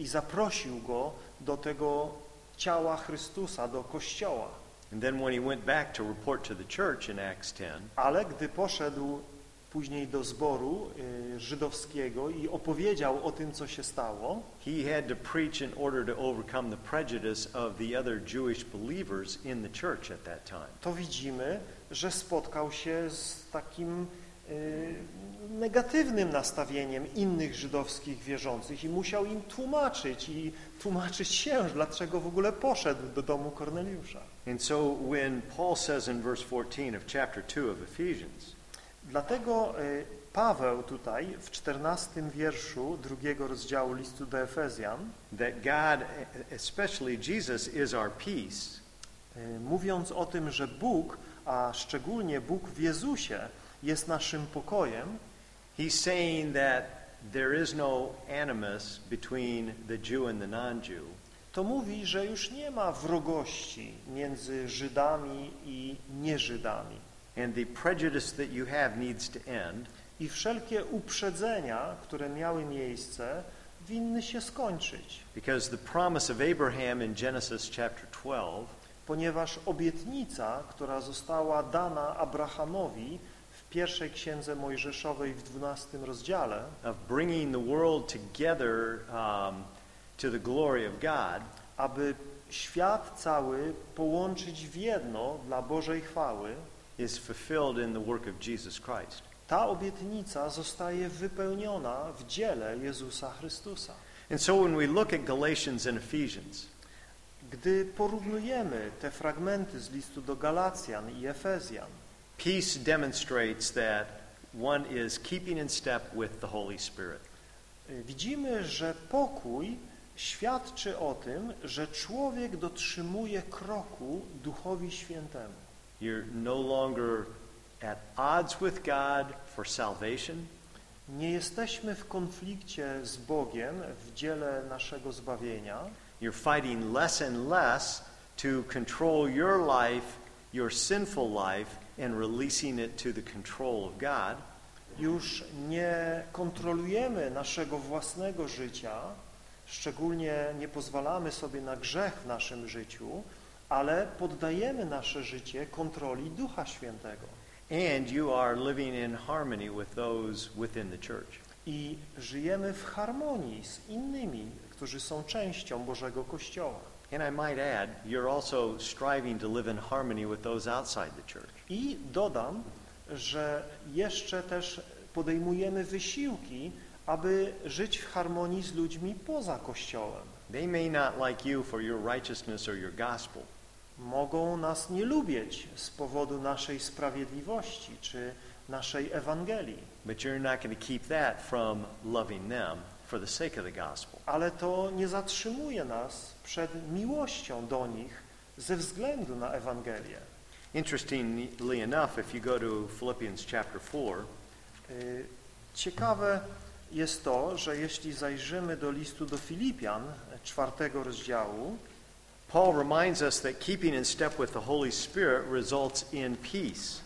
i zaprosił go do tego ciała Chrystusa, do Kościoła. And then when he went back to report to the church in Acts 10, Ale gdy poszedł później do zboru e, żydowskiego i opowiedział o tym, co się stało, he had to preach in order to overcome the prejudice of the other Jewish believers in the church at that time. to widzimy, że spotkał się z takim y, negatywnym nastawieniem innych żydowskich wierzących i musiał im tłumaczyć i tłumaczyć się, dlaczego w ogóle poszedł do domu Korneliusza. And so when Paul says in verse 14 of chapter 2 of Ephesians, Dlatego y, Paweł tutaj w 14 wierszu drugiego rozdziału listu do Efezjan, that God, especially Jesus, is our peace, y, mówiąc o tym, że Bóg, a szczególnie Bóg w Jezusie jest naszym pokojem, he's saying that there is no animus between the Jew and the non-Jew, to mówi, że już nie ma wrogości między Żydami i nieżydami. and the prejudice that you have needs to end, I wszelkie uprzedzenia, które miały miejsce, winny się skończyć, because the promise of Abraham in Genesis chapter 12 ponieważ obietnica, która została dana Abrahamowi pierwszej księdze Mojżeszowej w 12 rozdziale, of bringing the world together um, to the glory of God aby świat cały połączyć w jedno dla Bożej chwały, is fulfilled in the work of Jesus Christ. ta obietnica zostaje wypełniona w dziele Jezusa Chrystusa. And so when we look at Galatians and Ephesians, Gdy porównujemy te fragmenty z listu do Galacjan i Efezjan, peace demonstrates that one is keeping in step with the Holy Spirit. widzimy, że pokój świadczy o tym, że człowiek dotrzymuje kroku Duchowi Świętemu. You're no longer at odds with God for salvation. Nie jesteśmy w konflikcie z Bogiem w dziele naszego zbawienia. You're fighting less and less to control your life, your sinful life, and releasing it to the control of God. Już nie kontrolujemy naszego własnego życia, szczególnie nie pozwalamy sobie na grzech w naszym życiu, ale poddajemy nasze życie kontroli Ducha Świętego. And you are living in harmony with those within the church. I żyjemy w harmonii z innymi, którzy są częścią Bożego Kościoła. And I might add, you're also striving to live in harmony with those outside the church. I dodam, że jeszcze też podejmujemy wysiłki, aby żyć w harmonii z ludźmi poza Kościołem. They may not like you for your righteousness or your gospel, Mogą nas nie lubić z powodu naszej sprawiedliwości czy naszej Ewangelii, but you're not going to keep that from loving them for the sake of the gospel. Ale to nie zatrzymuje nas przed miłością do nich ze względu na Ewangelię. Interestingly enough, if you go to Philippians chapter 4, Y, Ciekawe jest to, że jeśli zajrzymy do listu do Filipian, e, czwartego rozdziału, Paul reminds us that keeping in step with the Holy Spirit results in peace.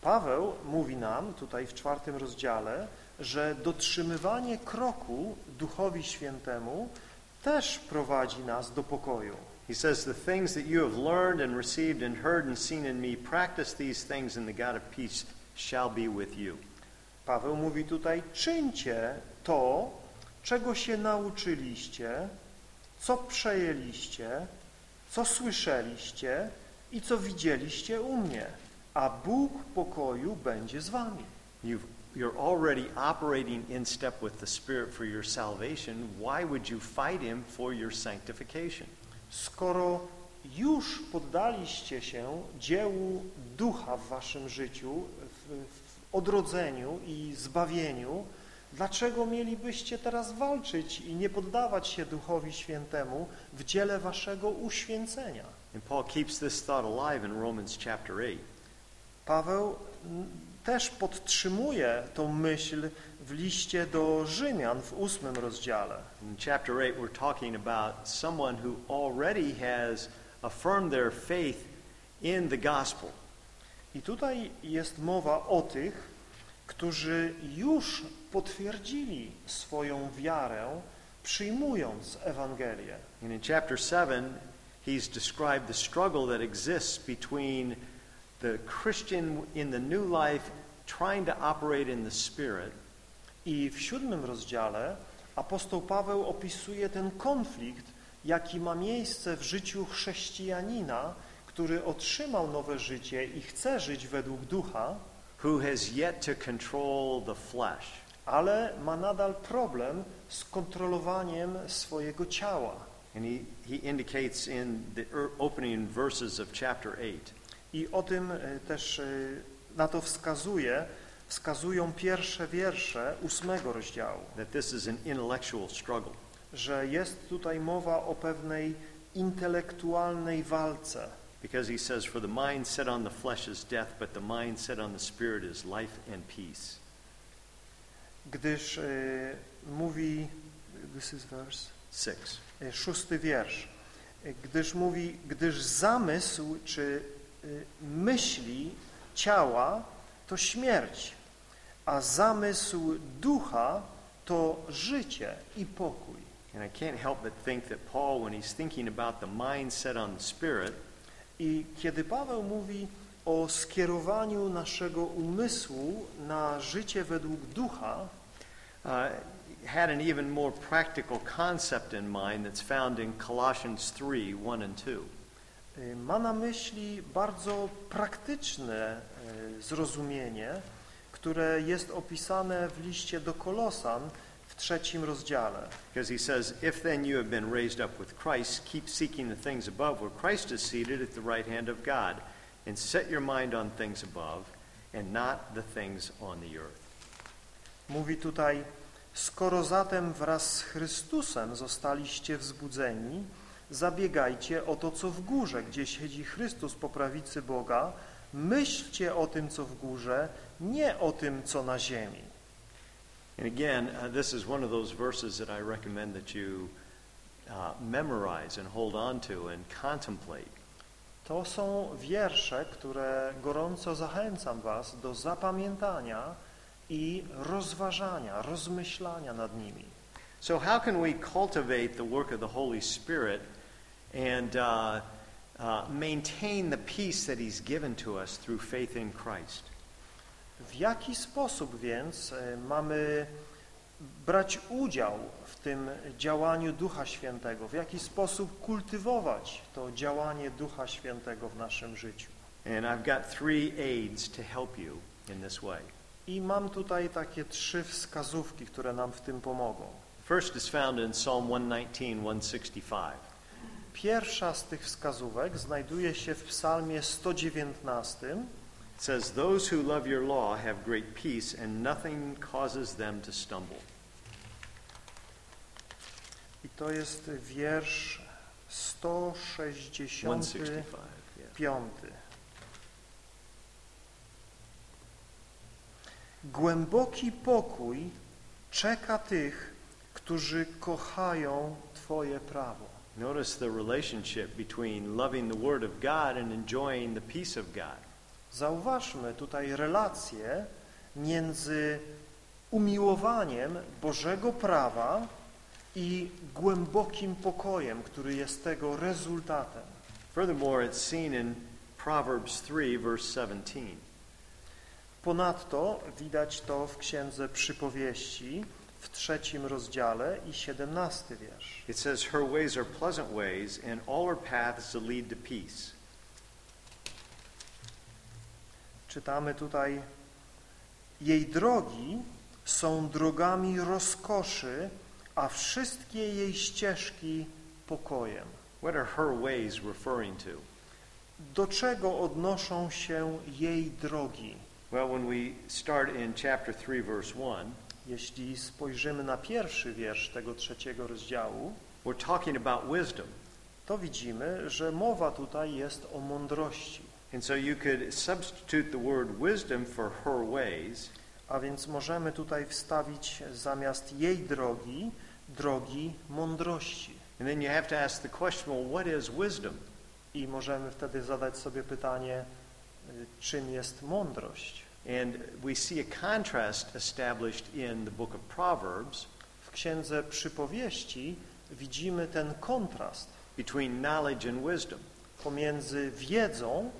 Paweł mówi nam tutaj w czwartym rozdziale, że dotrzymywanie kroku Duchowi Świętemu też prowadzi nas do pokoju. He says, The things that you have learned and received and heard and seen in me, practice these things, and the God of peace shall be with you. Paweł mówi tutaj, czyńcie to, czego się nauczyliście, co przejęliście, co słyszeliście i co widzieliście u mnie, a Bóg pokoju będzie z wami. You've, you're already operating in step with the Spirit for your salvation. Why would you fight Him for your sanctification? Skoro już poddaliście się dziełu ducha w waszym życiu, w, w odrodzeniu i zbawieniu, dlaczego mielibyście teraz walczyć i nie poddawać się Duchowi Świętemu w dziele waszego uświęcenia? And Paul keeps this thought alive in Romans chapter 8. Paweł też podtrzymuje tą myśl w liście do Rzymian w ósmym rozdziale. In chapter 8, we're talking about someone who already has affirmed their faith in the gospel. I tutaj jest mowa o tych, którzy już potwierdzili swoją wiarę, przyjmując Ewangelię. And in chapter 7, he's described the struggle that exists between the Christian in the new life trying to operate in the Spirit I w siódmym rozdziale apostoł Paweł opisuje ten konflikt, jaki ma miejsce w życiu chrześcijanina, który otrzymał nowe życie i chce żyć według ducha, who has yet to control the flesh. ale ma nadal problem z kontrolowaniem swojego ciała. And he, he indicates in the er- opening verses of chapter 8 I o tym e, też e, na to wskazuje, wskazują pierwsze wiersze ósmego rozdziału, that this is an intellectual struggle. że jest tutaj mowa o pewnej intelektualnej walce, Because he says, For the mind set on the flesh is death, but the mind set on the spirit is life and peace. gdyż e, mówi, this is verse, 6. e, szósty wiersz, gdyż mówi, gdyż zamysł czy myśli ciała to śmierć, a zamysł ducha to życie i pokój. And I can't help but think that Paul, when he's thinking about the mind set on the spirit, I kiedy Paweł mówi o skierowaniu naszego umysłu na życie według ducha, uh, had an even more practical concept in mind that's found in Colossians 3 1 and 2. y, ma na myśli bardzo praktyczne y, zrozumienie, które jest opisane w liście do Kolosan w trzecim rozdziale. Because he says, If then you have been raised up with Christ, keep seeking the things above where Christ is seated at the right hand of God, and set your mind on things above, and not the things on the earth. Mówi tutaj, skoro zatem wraz z Chrystusem zostaliście wzbudzeni, zabiegajcie o to, co w górze, gdzie siedzi Chrystus po prawicy Boga, myślcie o tym, co w górze, nie o tym, co na ziemi. And again, uh, this is one of those verses that I recommend that you uh, memorize and hold on to and contemplate. To są wiersze, które gorąco zachęcam Was do zapamiętania i rozważania, rozmyślania nad nimi. So, how can we cultivate the work of the Holy Spirit and uh, uh, maintain the peace that He's given to us through faith in Christ? W jaki sposób więc e, mamy brać udział w tym działaniu Ducha Świętego? W jaki sposób kultywować to działanie Ducha Świętego w naszym życiu? And I've got three aids to help you in this way. I mam tutaj takie trzy wskazówki, które nam w tym pomogą. First is found in Psalm 119, 165. Pierwsza z tych wskazówek znajduje się w psalmie 119. It says, Those who love your law have great peace, and nothing causes them to stumble. I to jest wiersz 165. 165. Yeah. Głęboki pokój czeka tych, którzy kochają Twoje prawo. Notice the relationship between loving the Word of God and enjoying the peace of God. Zauważmy tutaj relację między umiłowaniem Bożego prawa i głębokim pokojem, który jest tego rezultatem. Furthermore, it's seen in Proverbs 3, verse 17. Ponadto widać to w Księdze Przypowieści w trzecim rozdziale i siedemnasty wiersz. It says, Her ways are pleasant ways, and all her paths lead to peace. Czytamy tutaj, jej drogi są drogami rozkoszy, a wszystkie jej ścieżki pokojem. What are her ways referring to? Do czego odnoszą się jej drogi? Well, when we start in chapter 3, verse 1, Jeśli spojrzymy na pierwszy wiersz tego trzeciego rozdziału, we're talking about wisdom. to widzimy, że mowa tutaj jest o mądrości. And so you could substitute the word wisdom for her ways, A więc możemy tutaj wstawić zamiast jej drogi, drogi mądrości. and then you have to ask the question, well, what is wisdom? I możemy wtedy zadać sobie pytanie, y, czym jest mądrość. And we see a contrast established in the book of Proverbs W Księdze Przypowieści widzimy ten kontrast between knowledge and wisdom. pomiędzy wiedzą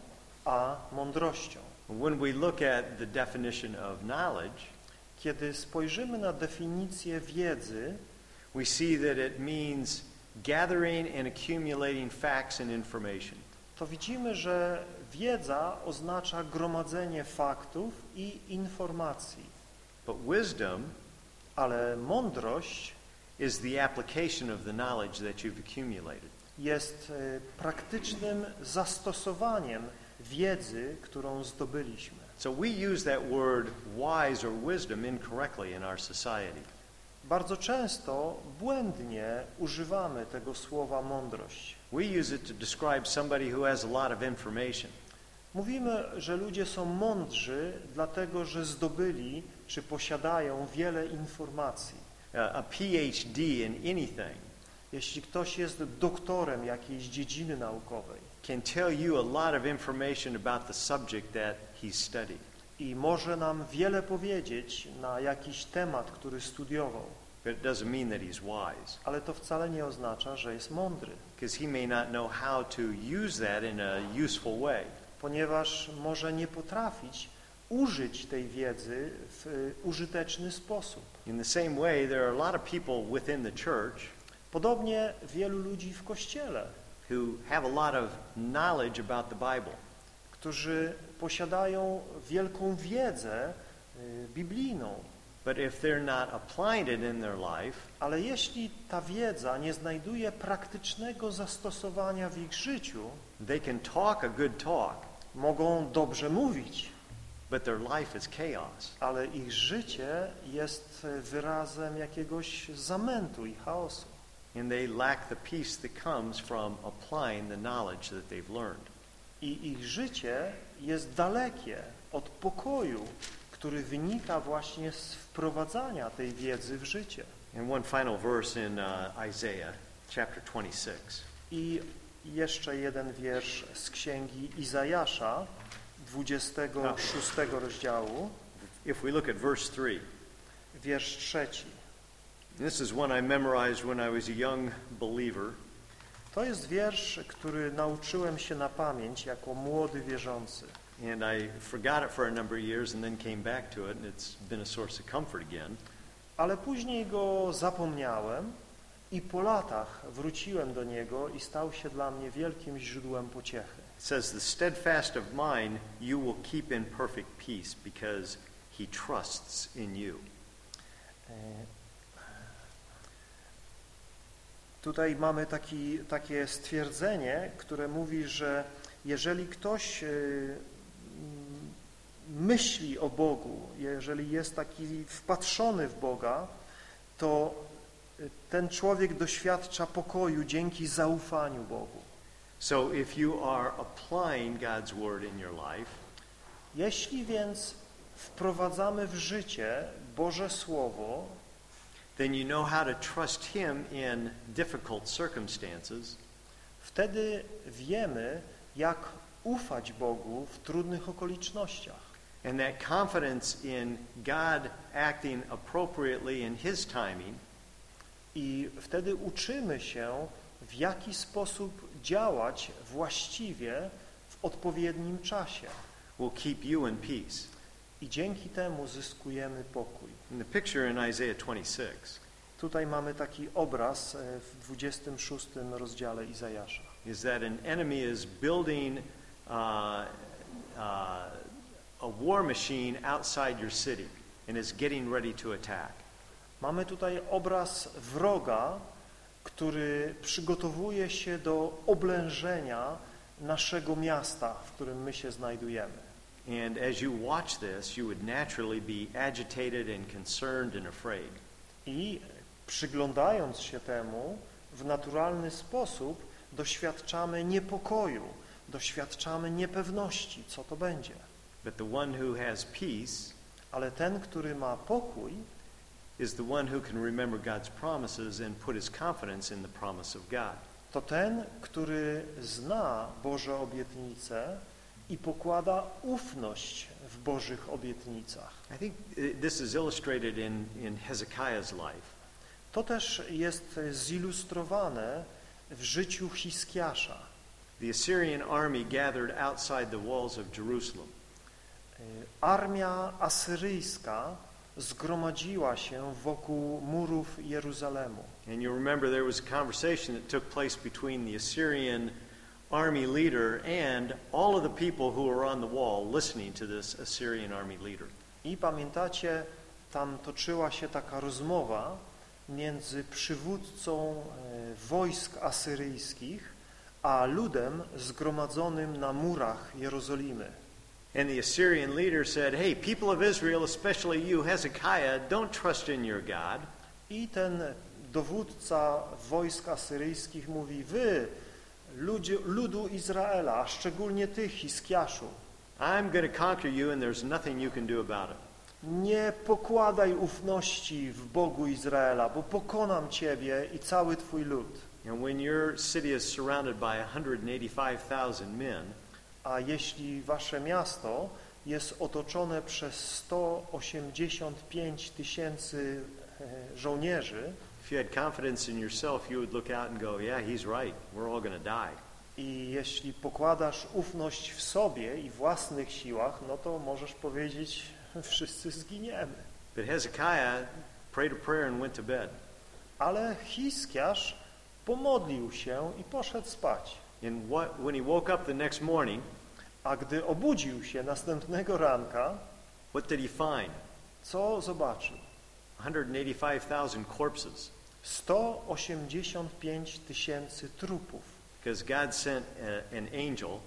a mądrością. When we look at the definition of knowledge, Kiedy spojrzymy na definicję wiedzy, we see that it means gathering and accumulating facts and information. to widzimy, że wiedza oznacza gromadzenie faktów i informacji, But wisdom ale mądrość is the application of the knowledge that you've accumulated. jest e, praktycznym zastosowaniem wiedzy, którą zdobyliśmy. So we use that word wise or wisdom incorrectly in our society. Bardzo często błędnie używamy tego słowa mądrość. We use it to describe somebody who has a lot of information. Mówimy, że ludzie są mądrzy, dlatego że zdobyli czy posiadają wiele informacji. A PhD in anything Jeśli ktoś jest doktorem jakiejś dziedziny naukowej can tell you a lot of information about the subject that he studied. i może nam wiele powiedzieć na jakiś temat, który studiował, But it doesn't mean that he's wise, ale to wcale nie oznacza, że jest mądry, because he may not know how to use that in a useful way. Ponieważ może nie potrafić użyć tej wiedzy w y, użyteczny sposób. In the same way, there are a lot of people within the church Podobnie wielu ludzi w Kościele, who have a lot of knowledge about the Bible, którzy posiadają wielką wiedzę y, biblijną, but if they're not applying it in their life, ale jeśli ta wiedza nie znajduje praktycznego zastosowania w ich życiu, they can talk a good talk, mogą dobrze mówić, but their life is chaos. ale ich życie jest wyrazem jakiegoś zamętu i chaosu. And they lack the peace that comes from applying the knowledge that they've learned. I ich życie jest dalekie od pokoju, który wynika właśnie z wprowadzania tej wiedzy w życie. And one final verse in uh, Isaiah chapter 26. I jeszcze jeden wiersz z księgi Izajasza, 26 rozdziału, If we look at verse 3, wiersz trzeci. this is one I memorized when I was a young believer. To jest wiersz, który nauczyłem się na pamięć jako młody wierzący. And I forgot it for a number of years and then came back to it, and it's been a source of comfort again. Ale później go zapomniałem i po latach wróciłem do niego i stał się dla mnie wielkim źródłem pociechy. It says, The steadfast of mind you will keep in perfect peace because he trusts in you. E, Tutaj mamy taki, takie stwierdzenie, które mówi, że jeżeli ktoś e, mm, myśli o Bogu, jeżeli jest taki wpatrzony w Boga, to ten człowiek doświadcza pokoju dzięki zaufaniu Bogu. So if you are applying God's word in your life, Jeśli więc wprowadzamy w życie Boże Słowo, then you know how to trust Him in difficult circumstances, wtedy wiemy, jak ufać Bogu w trudnych okolicznościach. and that confidence in God acting appropriately in His timing I wtedy uczymy się, w jaki sposób działać właściwie w odpowiednim czasie. will keep you in peace. I dzięki temu zyskujemy pokój. In the picture in Isaiah 26, Tutaj mamy taki obraz e, w 26 rozdziale Izajasza. is that an enemy is building uh, uh, a war machine outside your city and is getting ready to attack. Mamy tutaj obraz wroga, który przygotowuje się do oblężenia naszego miasta, w którym my się znajdujemy. And as you watch this, you would naturally be agitated and concerned and afraid. I przyglądając się temu, w naturalny sposób doświadczamy niepokoju, doświadczamy niepewności, co to będzie. But the one who has peace Ale ten, który ma pokój, is the one who can remember God's promises and put his confidence in the promise of God. to ten, który zna Boże obietnice i pokłada ufność w Bożych obietnicach. I think uh, this is illustrated in, in Hezekiah's life. To też jest zilustrowane w życiu Hiskiasza. The Assyrian army gathered outside the walls of Jerusalem. Y, Armia asyryjska zgromadziła się wokół murów Jeruzalemu. And you remember there was a conversation that took place between the Assyrian army leader and all of the people who were on the wall listening to this Assyrian army leader. I pamiętacie, tam toczyła się taka rozmowa między przywódcą e, wojsk asyryjskich a ludem zgromadzonym na murach Jerozolimy. And the Assyrian leader said, Hey, people of Israel, especially you, Hezekiah, don't trust in your God. I ten dowódca wojsk asyryjskich mówi, wy, ludzie, ludu Izraela, a szczególnie ty, Hiskiaszu, I'm going to conquer you, and there's nothing you can do about it. nie pokładaj ufności w Bogu Izraela, bo pokonam ciebie i cały twój lud. And when your city is surrounded by 185,000 men, A jeśli wasze miasto jest otoczone przez 185 tysięcy e, żołnierzy if you had confidence in yourself, you would look out and go, Yeah, he's right. We're all going to die. i jeśli pokładasz ufność w sobie i własnych siłach, no to możesz powiedzieć, wszyscy zginiemy. But Hezekiah prayed a prayer and went to bed. Ale Hiskiarz pomodlił się i poszedł spać. And what, when he woke up the next morning, A gdy obudził się następnego ranka, what did he find? co zobaczył? 185,000 corpses. 185 tysięcy trupów, Because God sent a, an angel,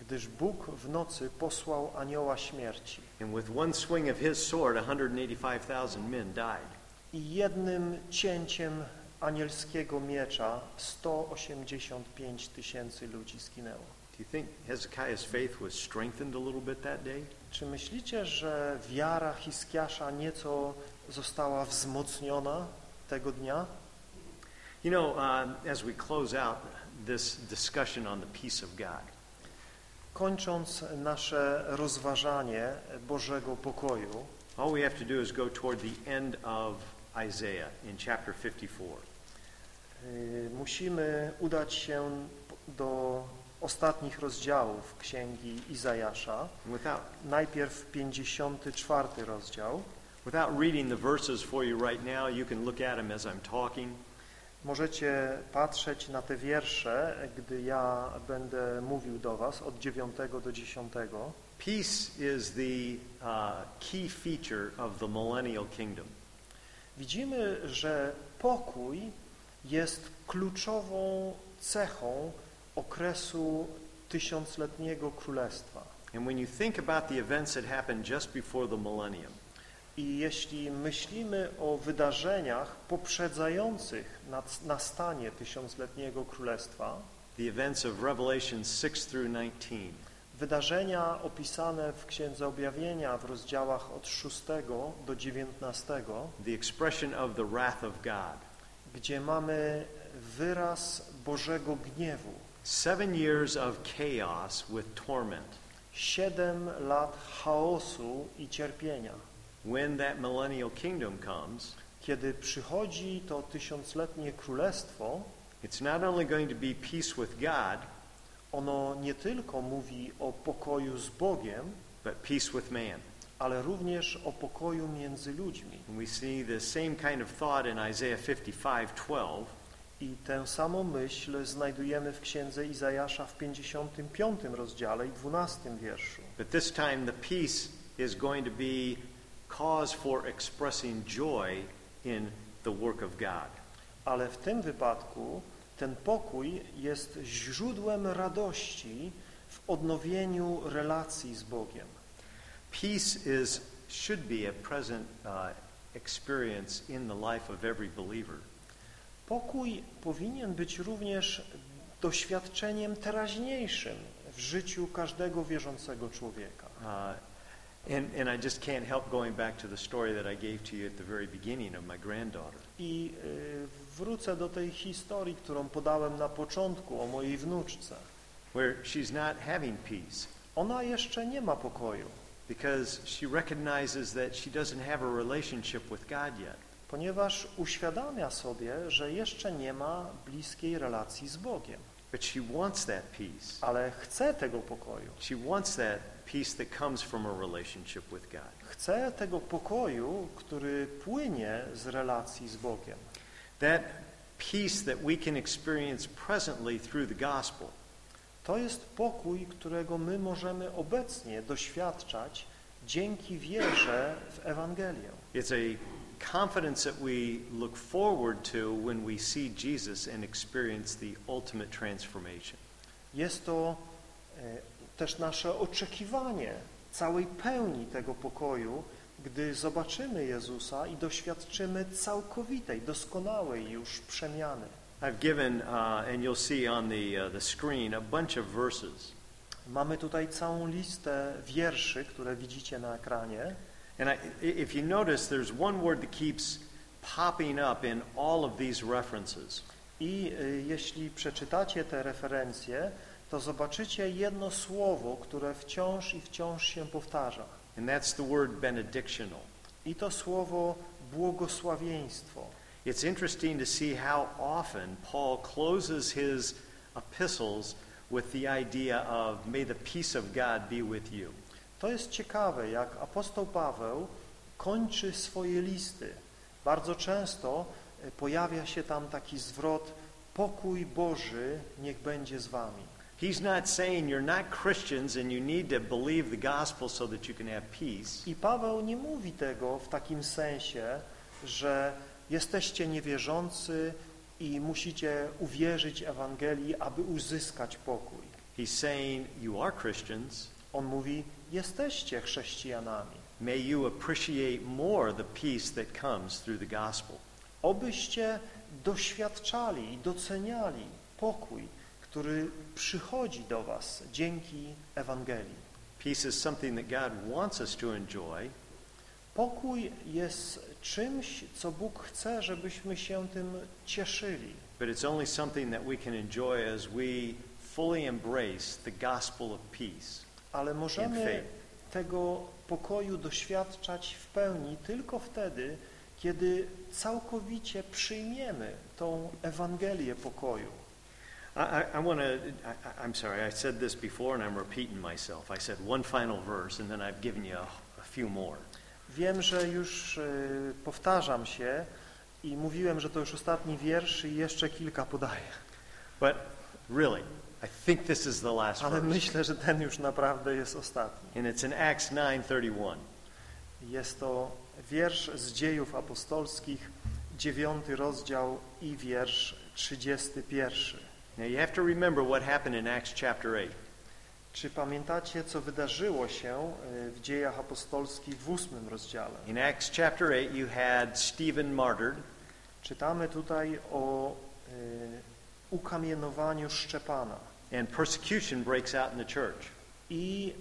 gdyż Bóg w nocy posłał anioła śmierci. and with one swing of his sword, 185,000 men died. I jednym cięciem anielskiego miecza 185 tysięcy ludzi zginęło. Do you think Hezekiah's faith was strengthened a little bit that day? Czy myślicie, że wiara Hiskiasza nieco została wzmocniona tego dnia? You know, uh, as we close out this discussion on the peace of God, Kończąc nasze rozważanie Bożego pokoju, all we have to do is go toward the end of Isaiah in chapter 54. y, musimy udać się do ostatnich rozdziałów Księgi Izajasza. Without, Najpierw 54 rozdział. without reading the verses for you right now, you can look at them as I'm talking. Możecie patrzeć na te wiersze, gdy ja będę mówił do Was od 9 do 10. Peace is the uh, key feature of the millennial kingdom. Widzimy, że pokój jest kluczową cechą okresu tysiącletniego królestwa. And when you think about the events that happened just before the millennium, I jeśli myślimy o wydarzeniach poprzedzających nastanie tysiącletniego królestwa, the events of Revelation 6 through 19, wydarzenia opisane w Księdze Objawienia w rozdziałach od 6 do 19, the expression of the wrath of God, gdzie mamy wyraz Bożego gniewu, seven years of chaos with torment, siedem lat chaosu i cierpienia. when that millennial kingdom comes, Kiedy przychodzi to tysiącletnie królestwo, it's not only going to be peace with God, ono nie tylko mówi o pokoju z Bogiem, but peace with man. ale również o pokoju między ludźmi. And we see the same kind of thought in Isaiah 55:12, I tę samą myśl znajdujemy w księdze Izajasza w 55 rozdziale i 12 wierszu. but this time the peace is going to be cause for expressing joy in the work of God. Ale w tym wypadku ten pokój jest źródłem radości w odnowieniu relacji z Bogiem. Peace is should be a present uh, experience in the life of every believer. Pokój powinien być również doświadczeniem teraźniejszym w życiu każdego wierzącego człowieka. Uh, and, and I just can't help going back to the story that I gave to you at the very beginning of my granddaughter. I y, wrócę do tej historii, którą podałem na początku o mojej wnuczce. where she's not having peace Ona jeszcze nie ma pokoju, because she recognizes that she doesn't have a relationship with God yet. ponieważ uświadamia sobie, że jeszcze nie ma bliskiej relacji z Bogiem, But she wants that peace. ale chce tego pokoju. She wants that peace that comes from a relationship with God. Chce tego pokoju, który płynie z relacji z Bogiem. That peace that we can experience presently through the gospel To jest pokój, którego my możemy obecnie doświadczać dzięki wierze w Ewangelię. It's a confidence that we look forward to when we see Jesus and experience the ultimate transformation. Jest to e, też nasze oczekiwanie całej pełni tego pokoju, gdy zobaczymy Jezusa i doświadczymy całkowitej, doskonałej już przemiany. I've given, uh, and you'll see on the, uh, the screen, a bunch of verses. Mamy tutaj całą listę wierszy, które widzicie na ekranie. And I, if you notice, there's one word that keeps popping up in all of these references. I y, jeśli przeczytacie te referencje, to zobaczycie jedno słowo, które wciąż i wciąż się powtarza. And that's the word benedictional. I to słowo błogosławieństwo. It's interesting to see how often Paul closes his epistles with the idea of, may the peace of God be with you. To jest ciekawe, jak apostoł Paweł kończy swoje listy. Bardzo często y, pojawia się tam taki zwrot pokój Boży niech będzie z wami. He's not saying you're not Christians and you need to believe the gospel so that you can have peace. I Paweł nie mówi tego w takim sensie, że jesteście niewierzący i musicie uwierzyć Ewangelii, aby uzyskać pokój. He's saying you are Christians. On mówi, jesteście chrześcijanami. May you appreciate more the peace that comes through the gospel. Obyście doświadczali i doceniali pokój, który przychodzi do was dzięki Ewangelii. Peace is something that God wants us to enjoy, Pokój jest czymś, co Bóg chce, żebyśmy się tym cieszyli. but it's only something that we can enjoy as we fully embrace the gospel of peace. Ale możemy tego pokoju doświadczać w pełni tylko wtedy, kiedy całkowicie przyjmiemy tą Ewangelię pokoju. I, I, want to, I'm sorry, I said this before and I'm repeating myself. I said one final verse and then I've given you a, a few more. Wiem, że już y, powtarzam się i mówiłem, że to już ostatni wiersz i jeszcze kilka podaję. But really, I think this is the last Ale verse. myślę, że ten już naprawdę jest ostatni. And it's in Acts 9:31. Jest to wiersz z dziejów apostolskich, dziewiąty rozdział i wiersz 31. Now you have to remember what happened in Acts chapter 8. Czy pamiętacie, co wydarzyło się y, w dziejach apostolskich w ósmym rozdziale? In Acts chapter 8, you had Stephen martyred, Czytamy tutaj o y, ukamienowaniu Szczepana and persecution breaks out in the church. i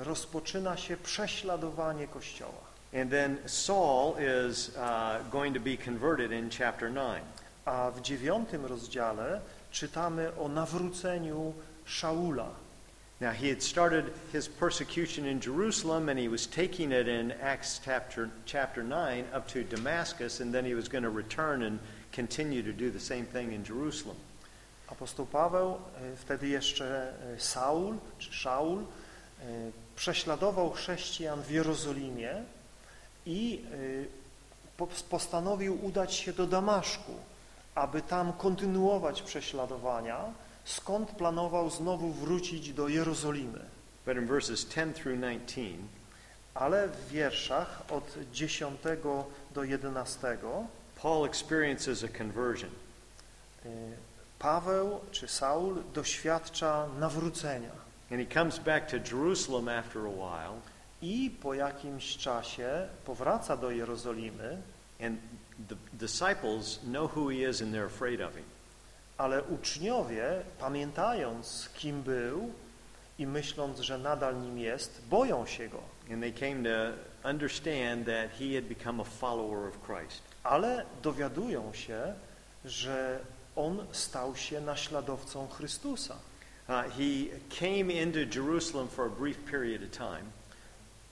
y, rozpoczyna się prześladowanie Kościoła. And then Saul is uh, going to be converted in chapter 9. A w dziewiątym rozdziale czytamy o nawróceniu Szaula. Now, he had started his persecution in Jerusalem, and he was taking it in Acts chapter, chapter 9 up to Damascus, and then he was going to return and continue to do the same thing in Jerusalem. Apostoł Paweł, y, wtedy jeszcze y, Saul, czy Szaul, y, prześladował chrześcijan w Jerozolimie i po- postanowił udać się do Damaszku, aby tam kontynuować prześladowania, skąd planował znowu wrócić do Jerozolimy. But in verses 10 through 19, Ale w wierszach od 10 do 11 Paul experiences a conversion. y, Paweł czy Saul doświadcza nawrócenia. And he comes back to Jerusalem after a while, I po jakimś czasie powraca do Jerozolimy, and the disciples know who he is and they're afraid of him. ale uczniowie, pamiętając kim był i myśląc, że nadal nim jest, boją się go. And they came to understand that he had become a follower of Christ. Ale dowiadują się, że on stał się naśladowcą Chrystusa. Uh, he came into Jerusalem for a brief period of time,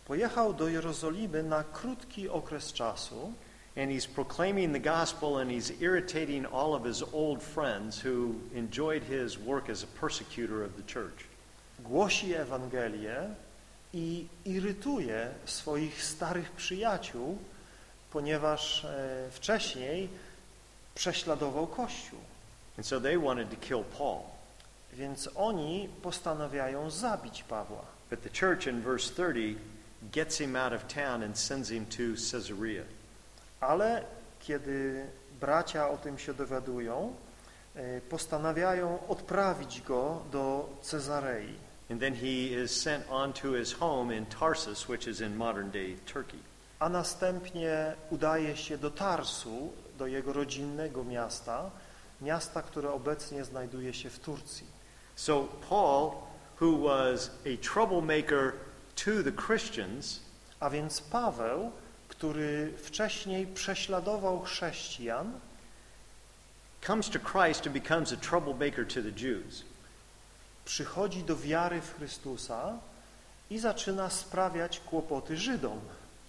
Pojechał do Jerozolimy na krótki okres czasu and he's proclaiming the gospel and he's irritating all of his old friends who enjoyed his work as a persecutor of the church. głosi Ewangelię i irytuje swoich starych przyjaciół, ponieważ e, wcześniej prześladował Kościół. And so they wanted to kill Paul. Więc oni postanawiają zabić Pawła. But the church in verse 30 gets him out of town and sends him to Caesarea. Ale kiedy bracia o tym się dowiadują, e, postanawiają odprawić go do Cezarei. And then he is sent on to his home in Tarsus, which is in modern day Turkey. A następnie udaje się do Tarsu, do jego rodzinnego miasta, miasta, które obecnie znajduje się w Turcji. So Paul, who was a troublemaker to the Christians, A więc Paweł, który wcześniej prześladował chrześcijan, comes to Christ and becomes a troublemaker to the Jews. przychodzi do wiary w Chrystusa i zaczyna sprawiać kłopoty Żydom.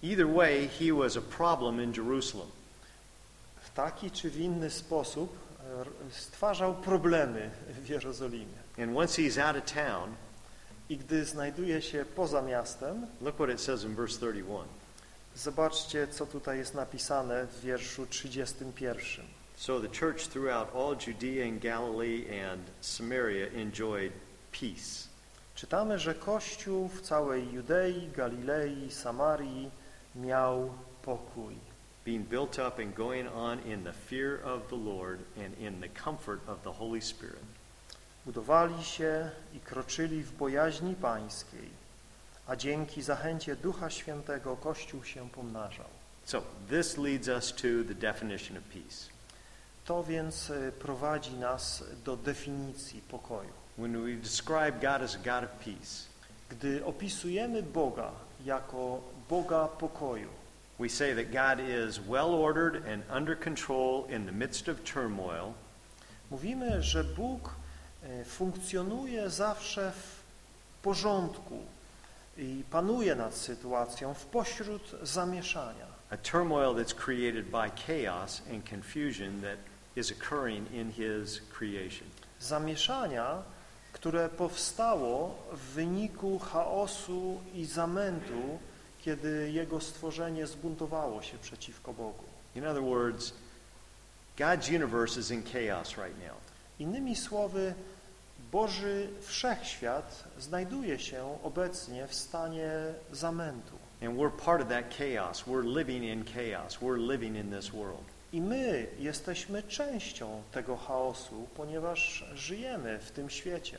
Either way, he was a problem in Jerusalem. W taki czy w inny sposób e, stwarzał problemy w Jerozolimie. And once he's out of town, I gdy znajduje się poza miastem, look what it says in verse 31. zobaczcie, co tutaj jest napisane w wierszu 31. So the church throughout all Judea and Galilee and Samaria enjoyed peace. Czytamy, że Kościół w całej Judei, Galilei, Samarii miał pokój, being built up and going on in the fear of the Lord and in the comfort of the Holy Spirit. budowali się i kroczyli w bojaźni pańskiej, a dzięki zachęcie Ducha Świętego Kościół się pomnażał. So this leads us to the definition of peace. To więc y, prowadzi nas do definicji pokoju. When we describe God as a God of peace, Gdy opisujemy Boga jako Boga pokoju, we say that God is well ordered and under control in the midst of turmoil, mówimy, że Bóg y, funkcjonuje zawsze w porządku i panuje nad sytuacją w pośród zamieszania. a turmoil that's created by chaos and confusion that is occurring in His creation. Zamieszania, które powstało w wyniku chaosu i zamętu, kiedy Jego stworzenie zbuntowało się przeciwko Bogu. In other words, God's universe is in chaos right now. Innymi słowy, Boży Wszechświat znajduje się obecnie w stanie zamętu. And we're part of that chaos. We're living in chaos. We're living in this world. I my jesteśmy częścią tego chaosu, ponieważ żyjemy w tym świecie.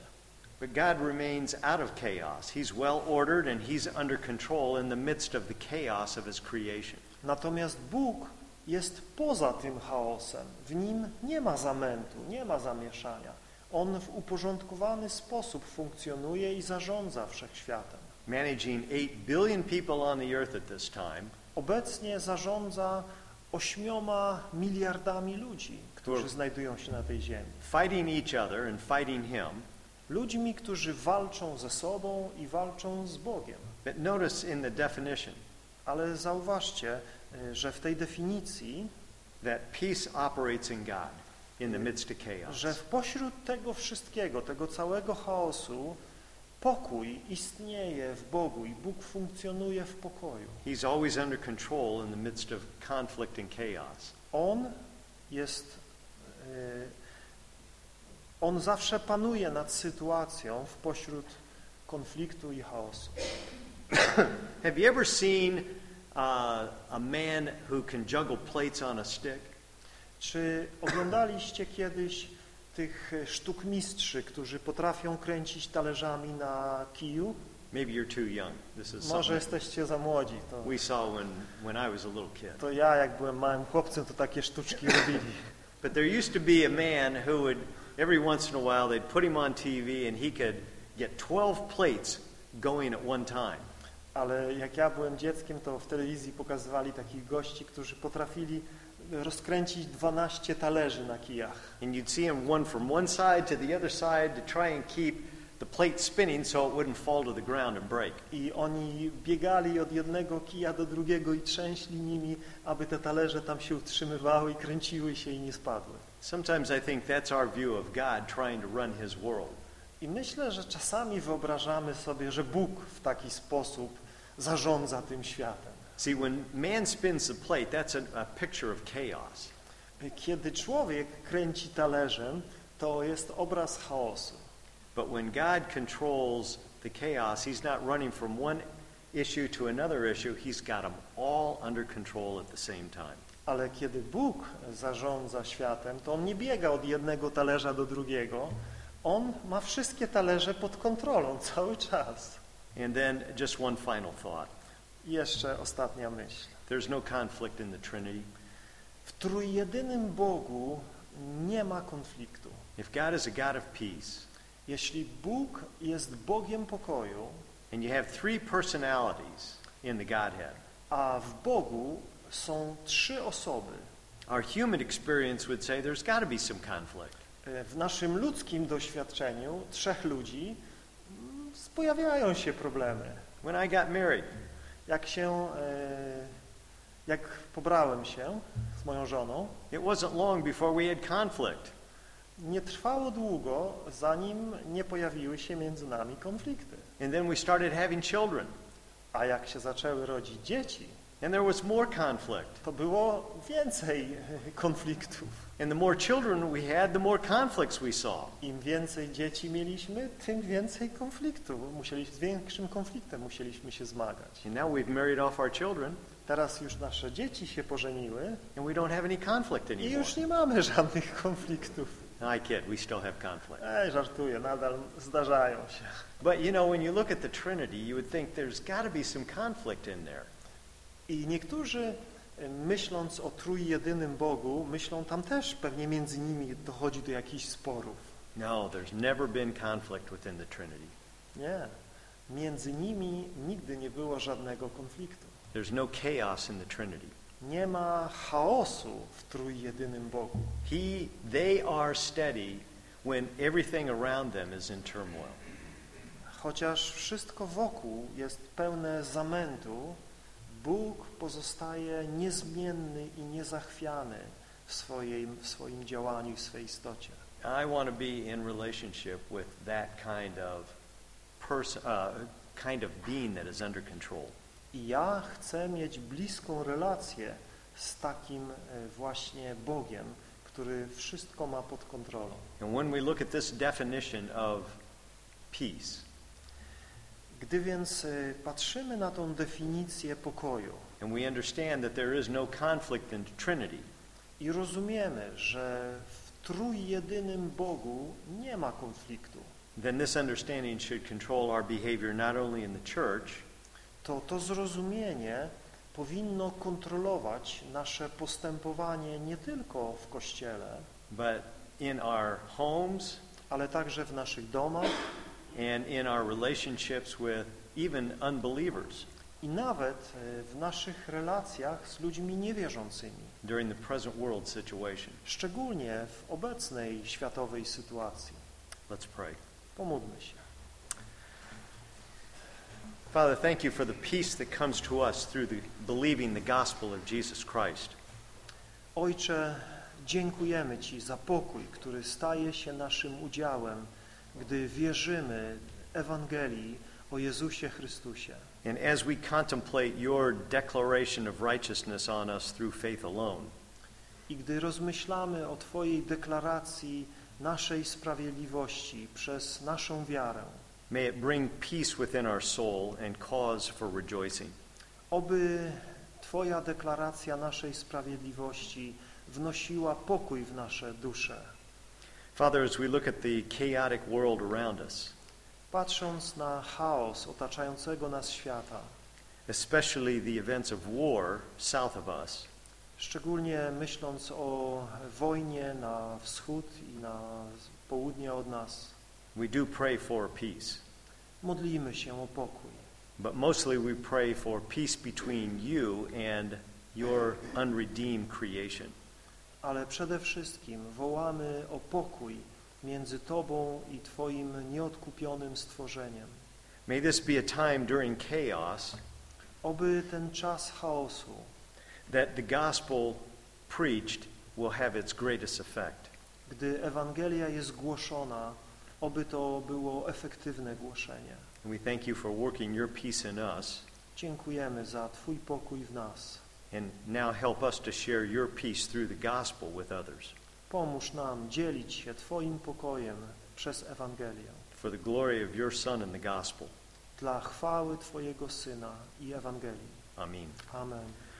But God remains out of chaos. He's well ordered and he's under control in the midst of the chaos of his creation. Natomiast Bóg jest poza tym chaosem. W nim nie ma zamętu, nie ma zamieszania. On w uporządkowany sposób funkcjonuje i zarządza wszechświatem. Managing 8 billion people on the earth at this time, Obecnie zarządza ośmioma miliardami ludzi, którzy Którzy- znajdują się na tej ziemi. fighting each other and fighting him. Ludźmi, którzy walczą ze sobą i walczą z Bogiem. But notice in the definition Ale zauważcie, y, że w tej definicji, that peace operates in God że w pośród tego wszystkiego, tego całego chaosu, pokój istnieje w Bogu i Bóg funkcjonuje w pokoju. He's always under control in the midst of conflict and chaos. On jest, y, on zawsze panuje nad sytuacją w pośród konfliktu i chaosu. Have you ever seen uh, a man who can juggle plates on a stick? Czy oglądaliście kiedyś tych sztukmistrzy, którzy potrafią kręcić talerzami na kiju? Maybe you're too young. This is Może jesteście za młodzi. To, we saw when, when I was a little kid. to ja, jak byłem małym chłopcem, to takie sztuczki robili. But there used to be a man who would, every once in a while, they'd put him on TV and he could get 12 plates going at one time. Ale jak ja byłem dzieckiem, to w telewizji pokazywali takich gości, którzy potrafili rozkręcić 12 talerzy na kijach. And you'd see him one from one side to the other side to try and keep the plate spinning so it wouldn't fall to the ground and break. I oni biegali od jednego kija do drugiego i trzęśli nimi, aby te talerze tam się utrzymywały i kręciły się i nie spadły. Sometimes I think that's our view of God trying to run his world. I myślę, że czasami wyobrażamy sobie, że Bóg w taki sposób zarządza tym światem. See, when man spins the plate, that's a, a picture of chaos. Kiedy człowiek kręci talerzem, to jest obraz chaosu. But when God controls the chaos, he's not running from one issue to another issue. He's got them all under control at the same time. Ale kiedy Bóg zarządza światem, to On nie biega od jednego talerza do drugiego. On ma wszystkie talerze pod kontrolą cały czas. And then just one final thought. I jeszcze ostatnia myśl. There's no conflict in the Trinity. W trójjedynym Bogu nie ma konfliktu. If God is a God of peace, Jeśli Bóg jest Bogiem pokoju, and you have three personalities in the Godhead, a w Bogu są trzy osoby, our human experience would say there's got to be some conflict. e, w naszym ludzkim doświadczeniu trzech ludzi mm, pojawiają się problemy. When I got married, Jak się, e, jak pobrałem się z moją żoną, it wasn't long before we had conflict. nie trwało długo, zanim nie pojawiły się między nami konflikty. And then we started having children, A jak się zaczęły rodzić dzieci, and there was more conflict. to było więcej e, konfliktów. And the more children we had, the more conflicts we saw. Im więcej dzieci mieliśmy, tym więcej konfliktu. Musieliśmy, z większym konfliktem musieliśmy się zmagać. And now we've married off our children, Teraz już nasze dzieci się pożeniły and we don't have any conflict i anymore. już nie mamy żadnych konfliktów. I kid, we still have conflict. Ej, żartuję, nadal zdarzają się. But you know, when you look at the Trinity, you would think there's got to be some conflict in there. I niektórzy myśląc o trójjedynym Bogu, myślą tam też pewnie między nimi dochodzi do jakichś sporów. No, there's never been conflict within the Trinity. Nie. Między nimi nigdy nie było żadnego konfliktu. There's no chaos in the Trinity. Nie ma chaosu w trójjedynym Bogu. He, they are steady when everything around them is in turmoil. Chociaż wszystko wokół jest pełne zamętu, Bóg pozostaje niezmienny i niezachwiany w, swojej, w swoim działaniu, w swojej istocie. I want to be in relationship with that kind of person, uh, kind of being that is under control. I ja chcę mieć bliską relację z takim e, właśnie Bogiem, który wszystko ma pod kontrolą. And when we look at this definition of peace, Gdy więc e, patrzymy na tą definicję pokoju and we understand that there is no conflict in Trinity, i rozumiemy, że w trójjedynym Bogu nie ma konfliktu, then this understanding should control our behavior not only in the church, to to zrozumienie powinno kontrolować nasze postępowanie nie tylko w Kościele, but in our homes ale także w naszych domach and in our relationships with even unbelievers i nawet e, w naszych relacjach z ludźmi niewierzącymi, during the present world situation. szczególnie w obecnej światowej sytuacji. Let's pray. Pomódlmy się. Father, thank you for the peace that comes to us through the believing the gospel of Jesus Christ. Ojcze, dziękujemy Ci za pokój, który staje się naszym udziałem, gdy wierzymy Ewangelii o Jezusie Chrystusie. And as we contemplate your declaration of righteousness on us through faith alone, I gdy rozmyślamy o Twojej deklaracji naszej sprawiedliwości przez naszą wiarę, may it bring peace within our soul and cause for rejoicing. oby Twoja deklaracja naszej sprawiedliwości wnosiła pokój w nasze dusze. Father, as we look at the chaotic world around us, Patrząc na chaos otaczającego nas świata, especially the events of war south of us, szczególnie myśląc o wojnie na wschód i na południe od nas, we do pray for peace. modlimy się o pokój. But mostly we pray for peace between you and your unredeemed creation. Ale przede wszystkim wołamy o pokój między Tobą i Twoim nieodkupionym stworzeniem. May this be a time during chaos Oby ten czas chaosu, that the gospel preached will have its greatest effect. gdy Ewangelia jest głoszona, oby to było efektywne głoszenie. And we thank you for working your peace in us. Dziękujemy za Twój pokój w nas. And now help us to share your peace through the gospel with others. Pomóż nam dzielić się Twoim pokojem przez Ewangelię For the glory of your Son and the gospel. dla chwały Twojego Syna i Ewangelii. Amen. Amen.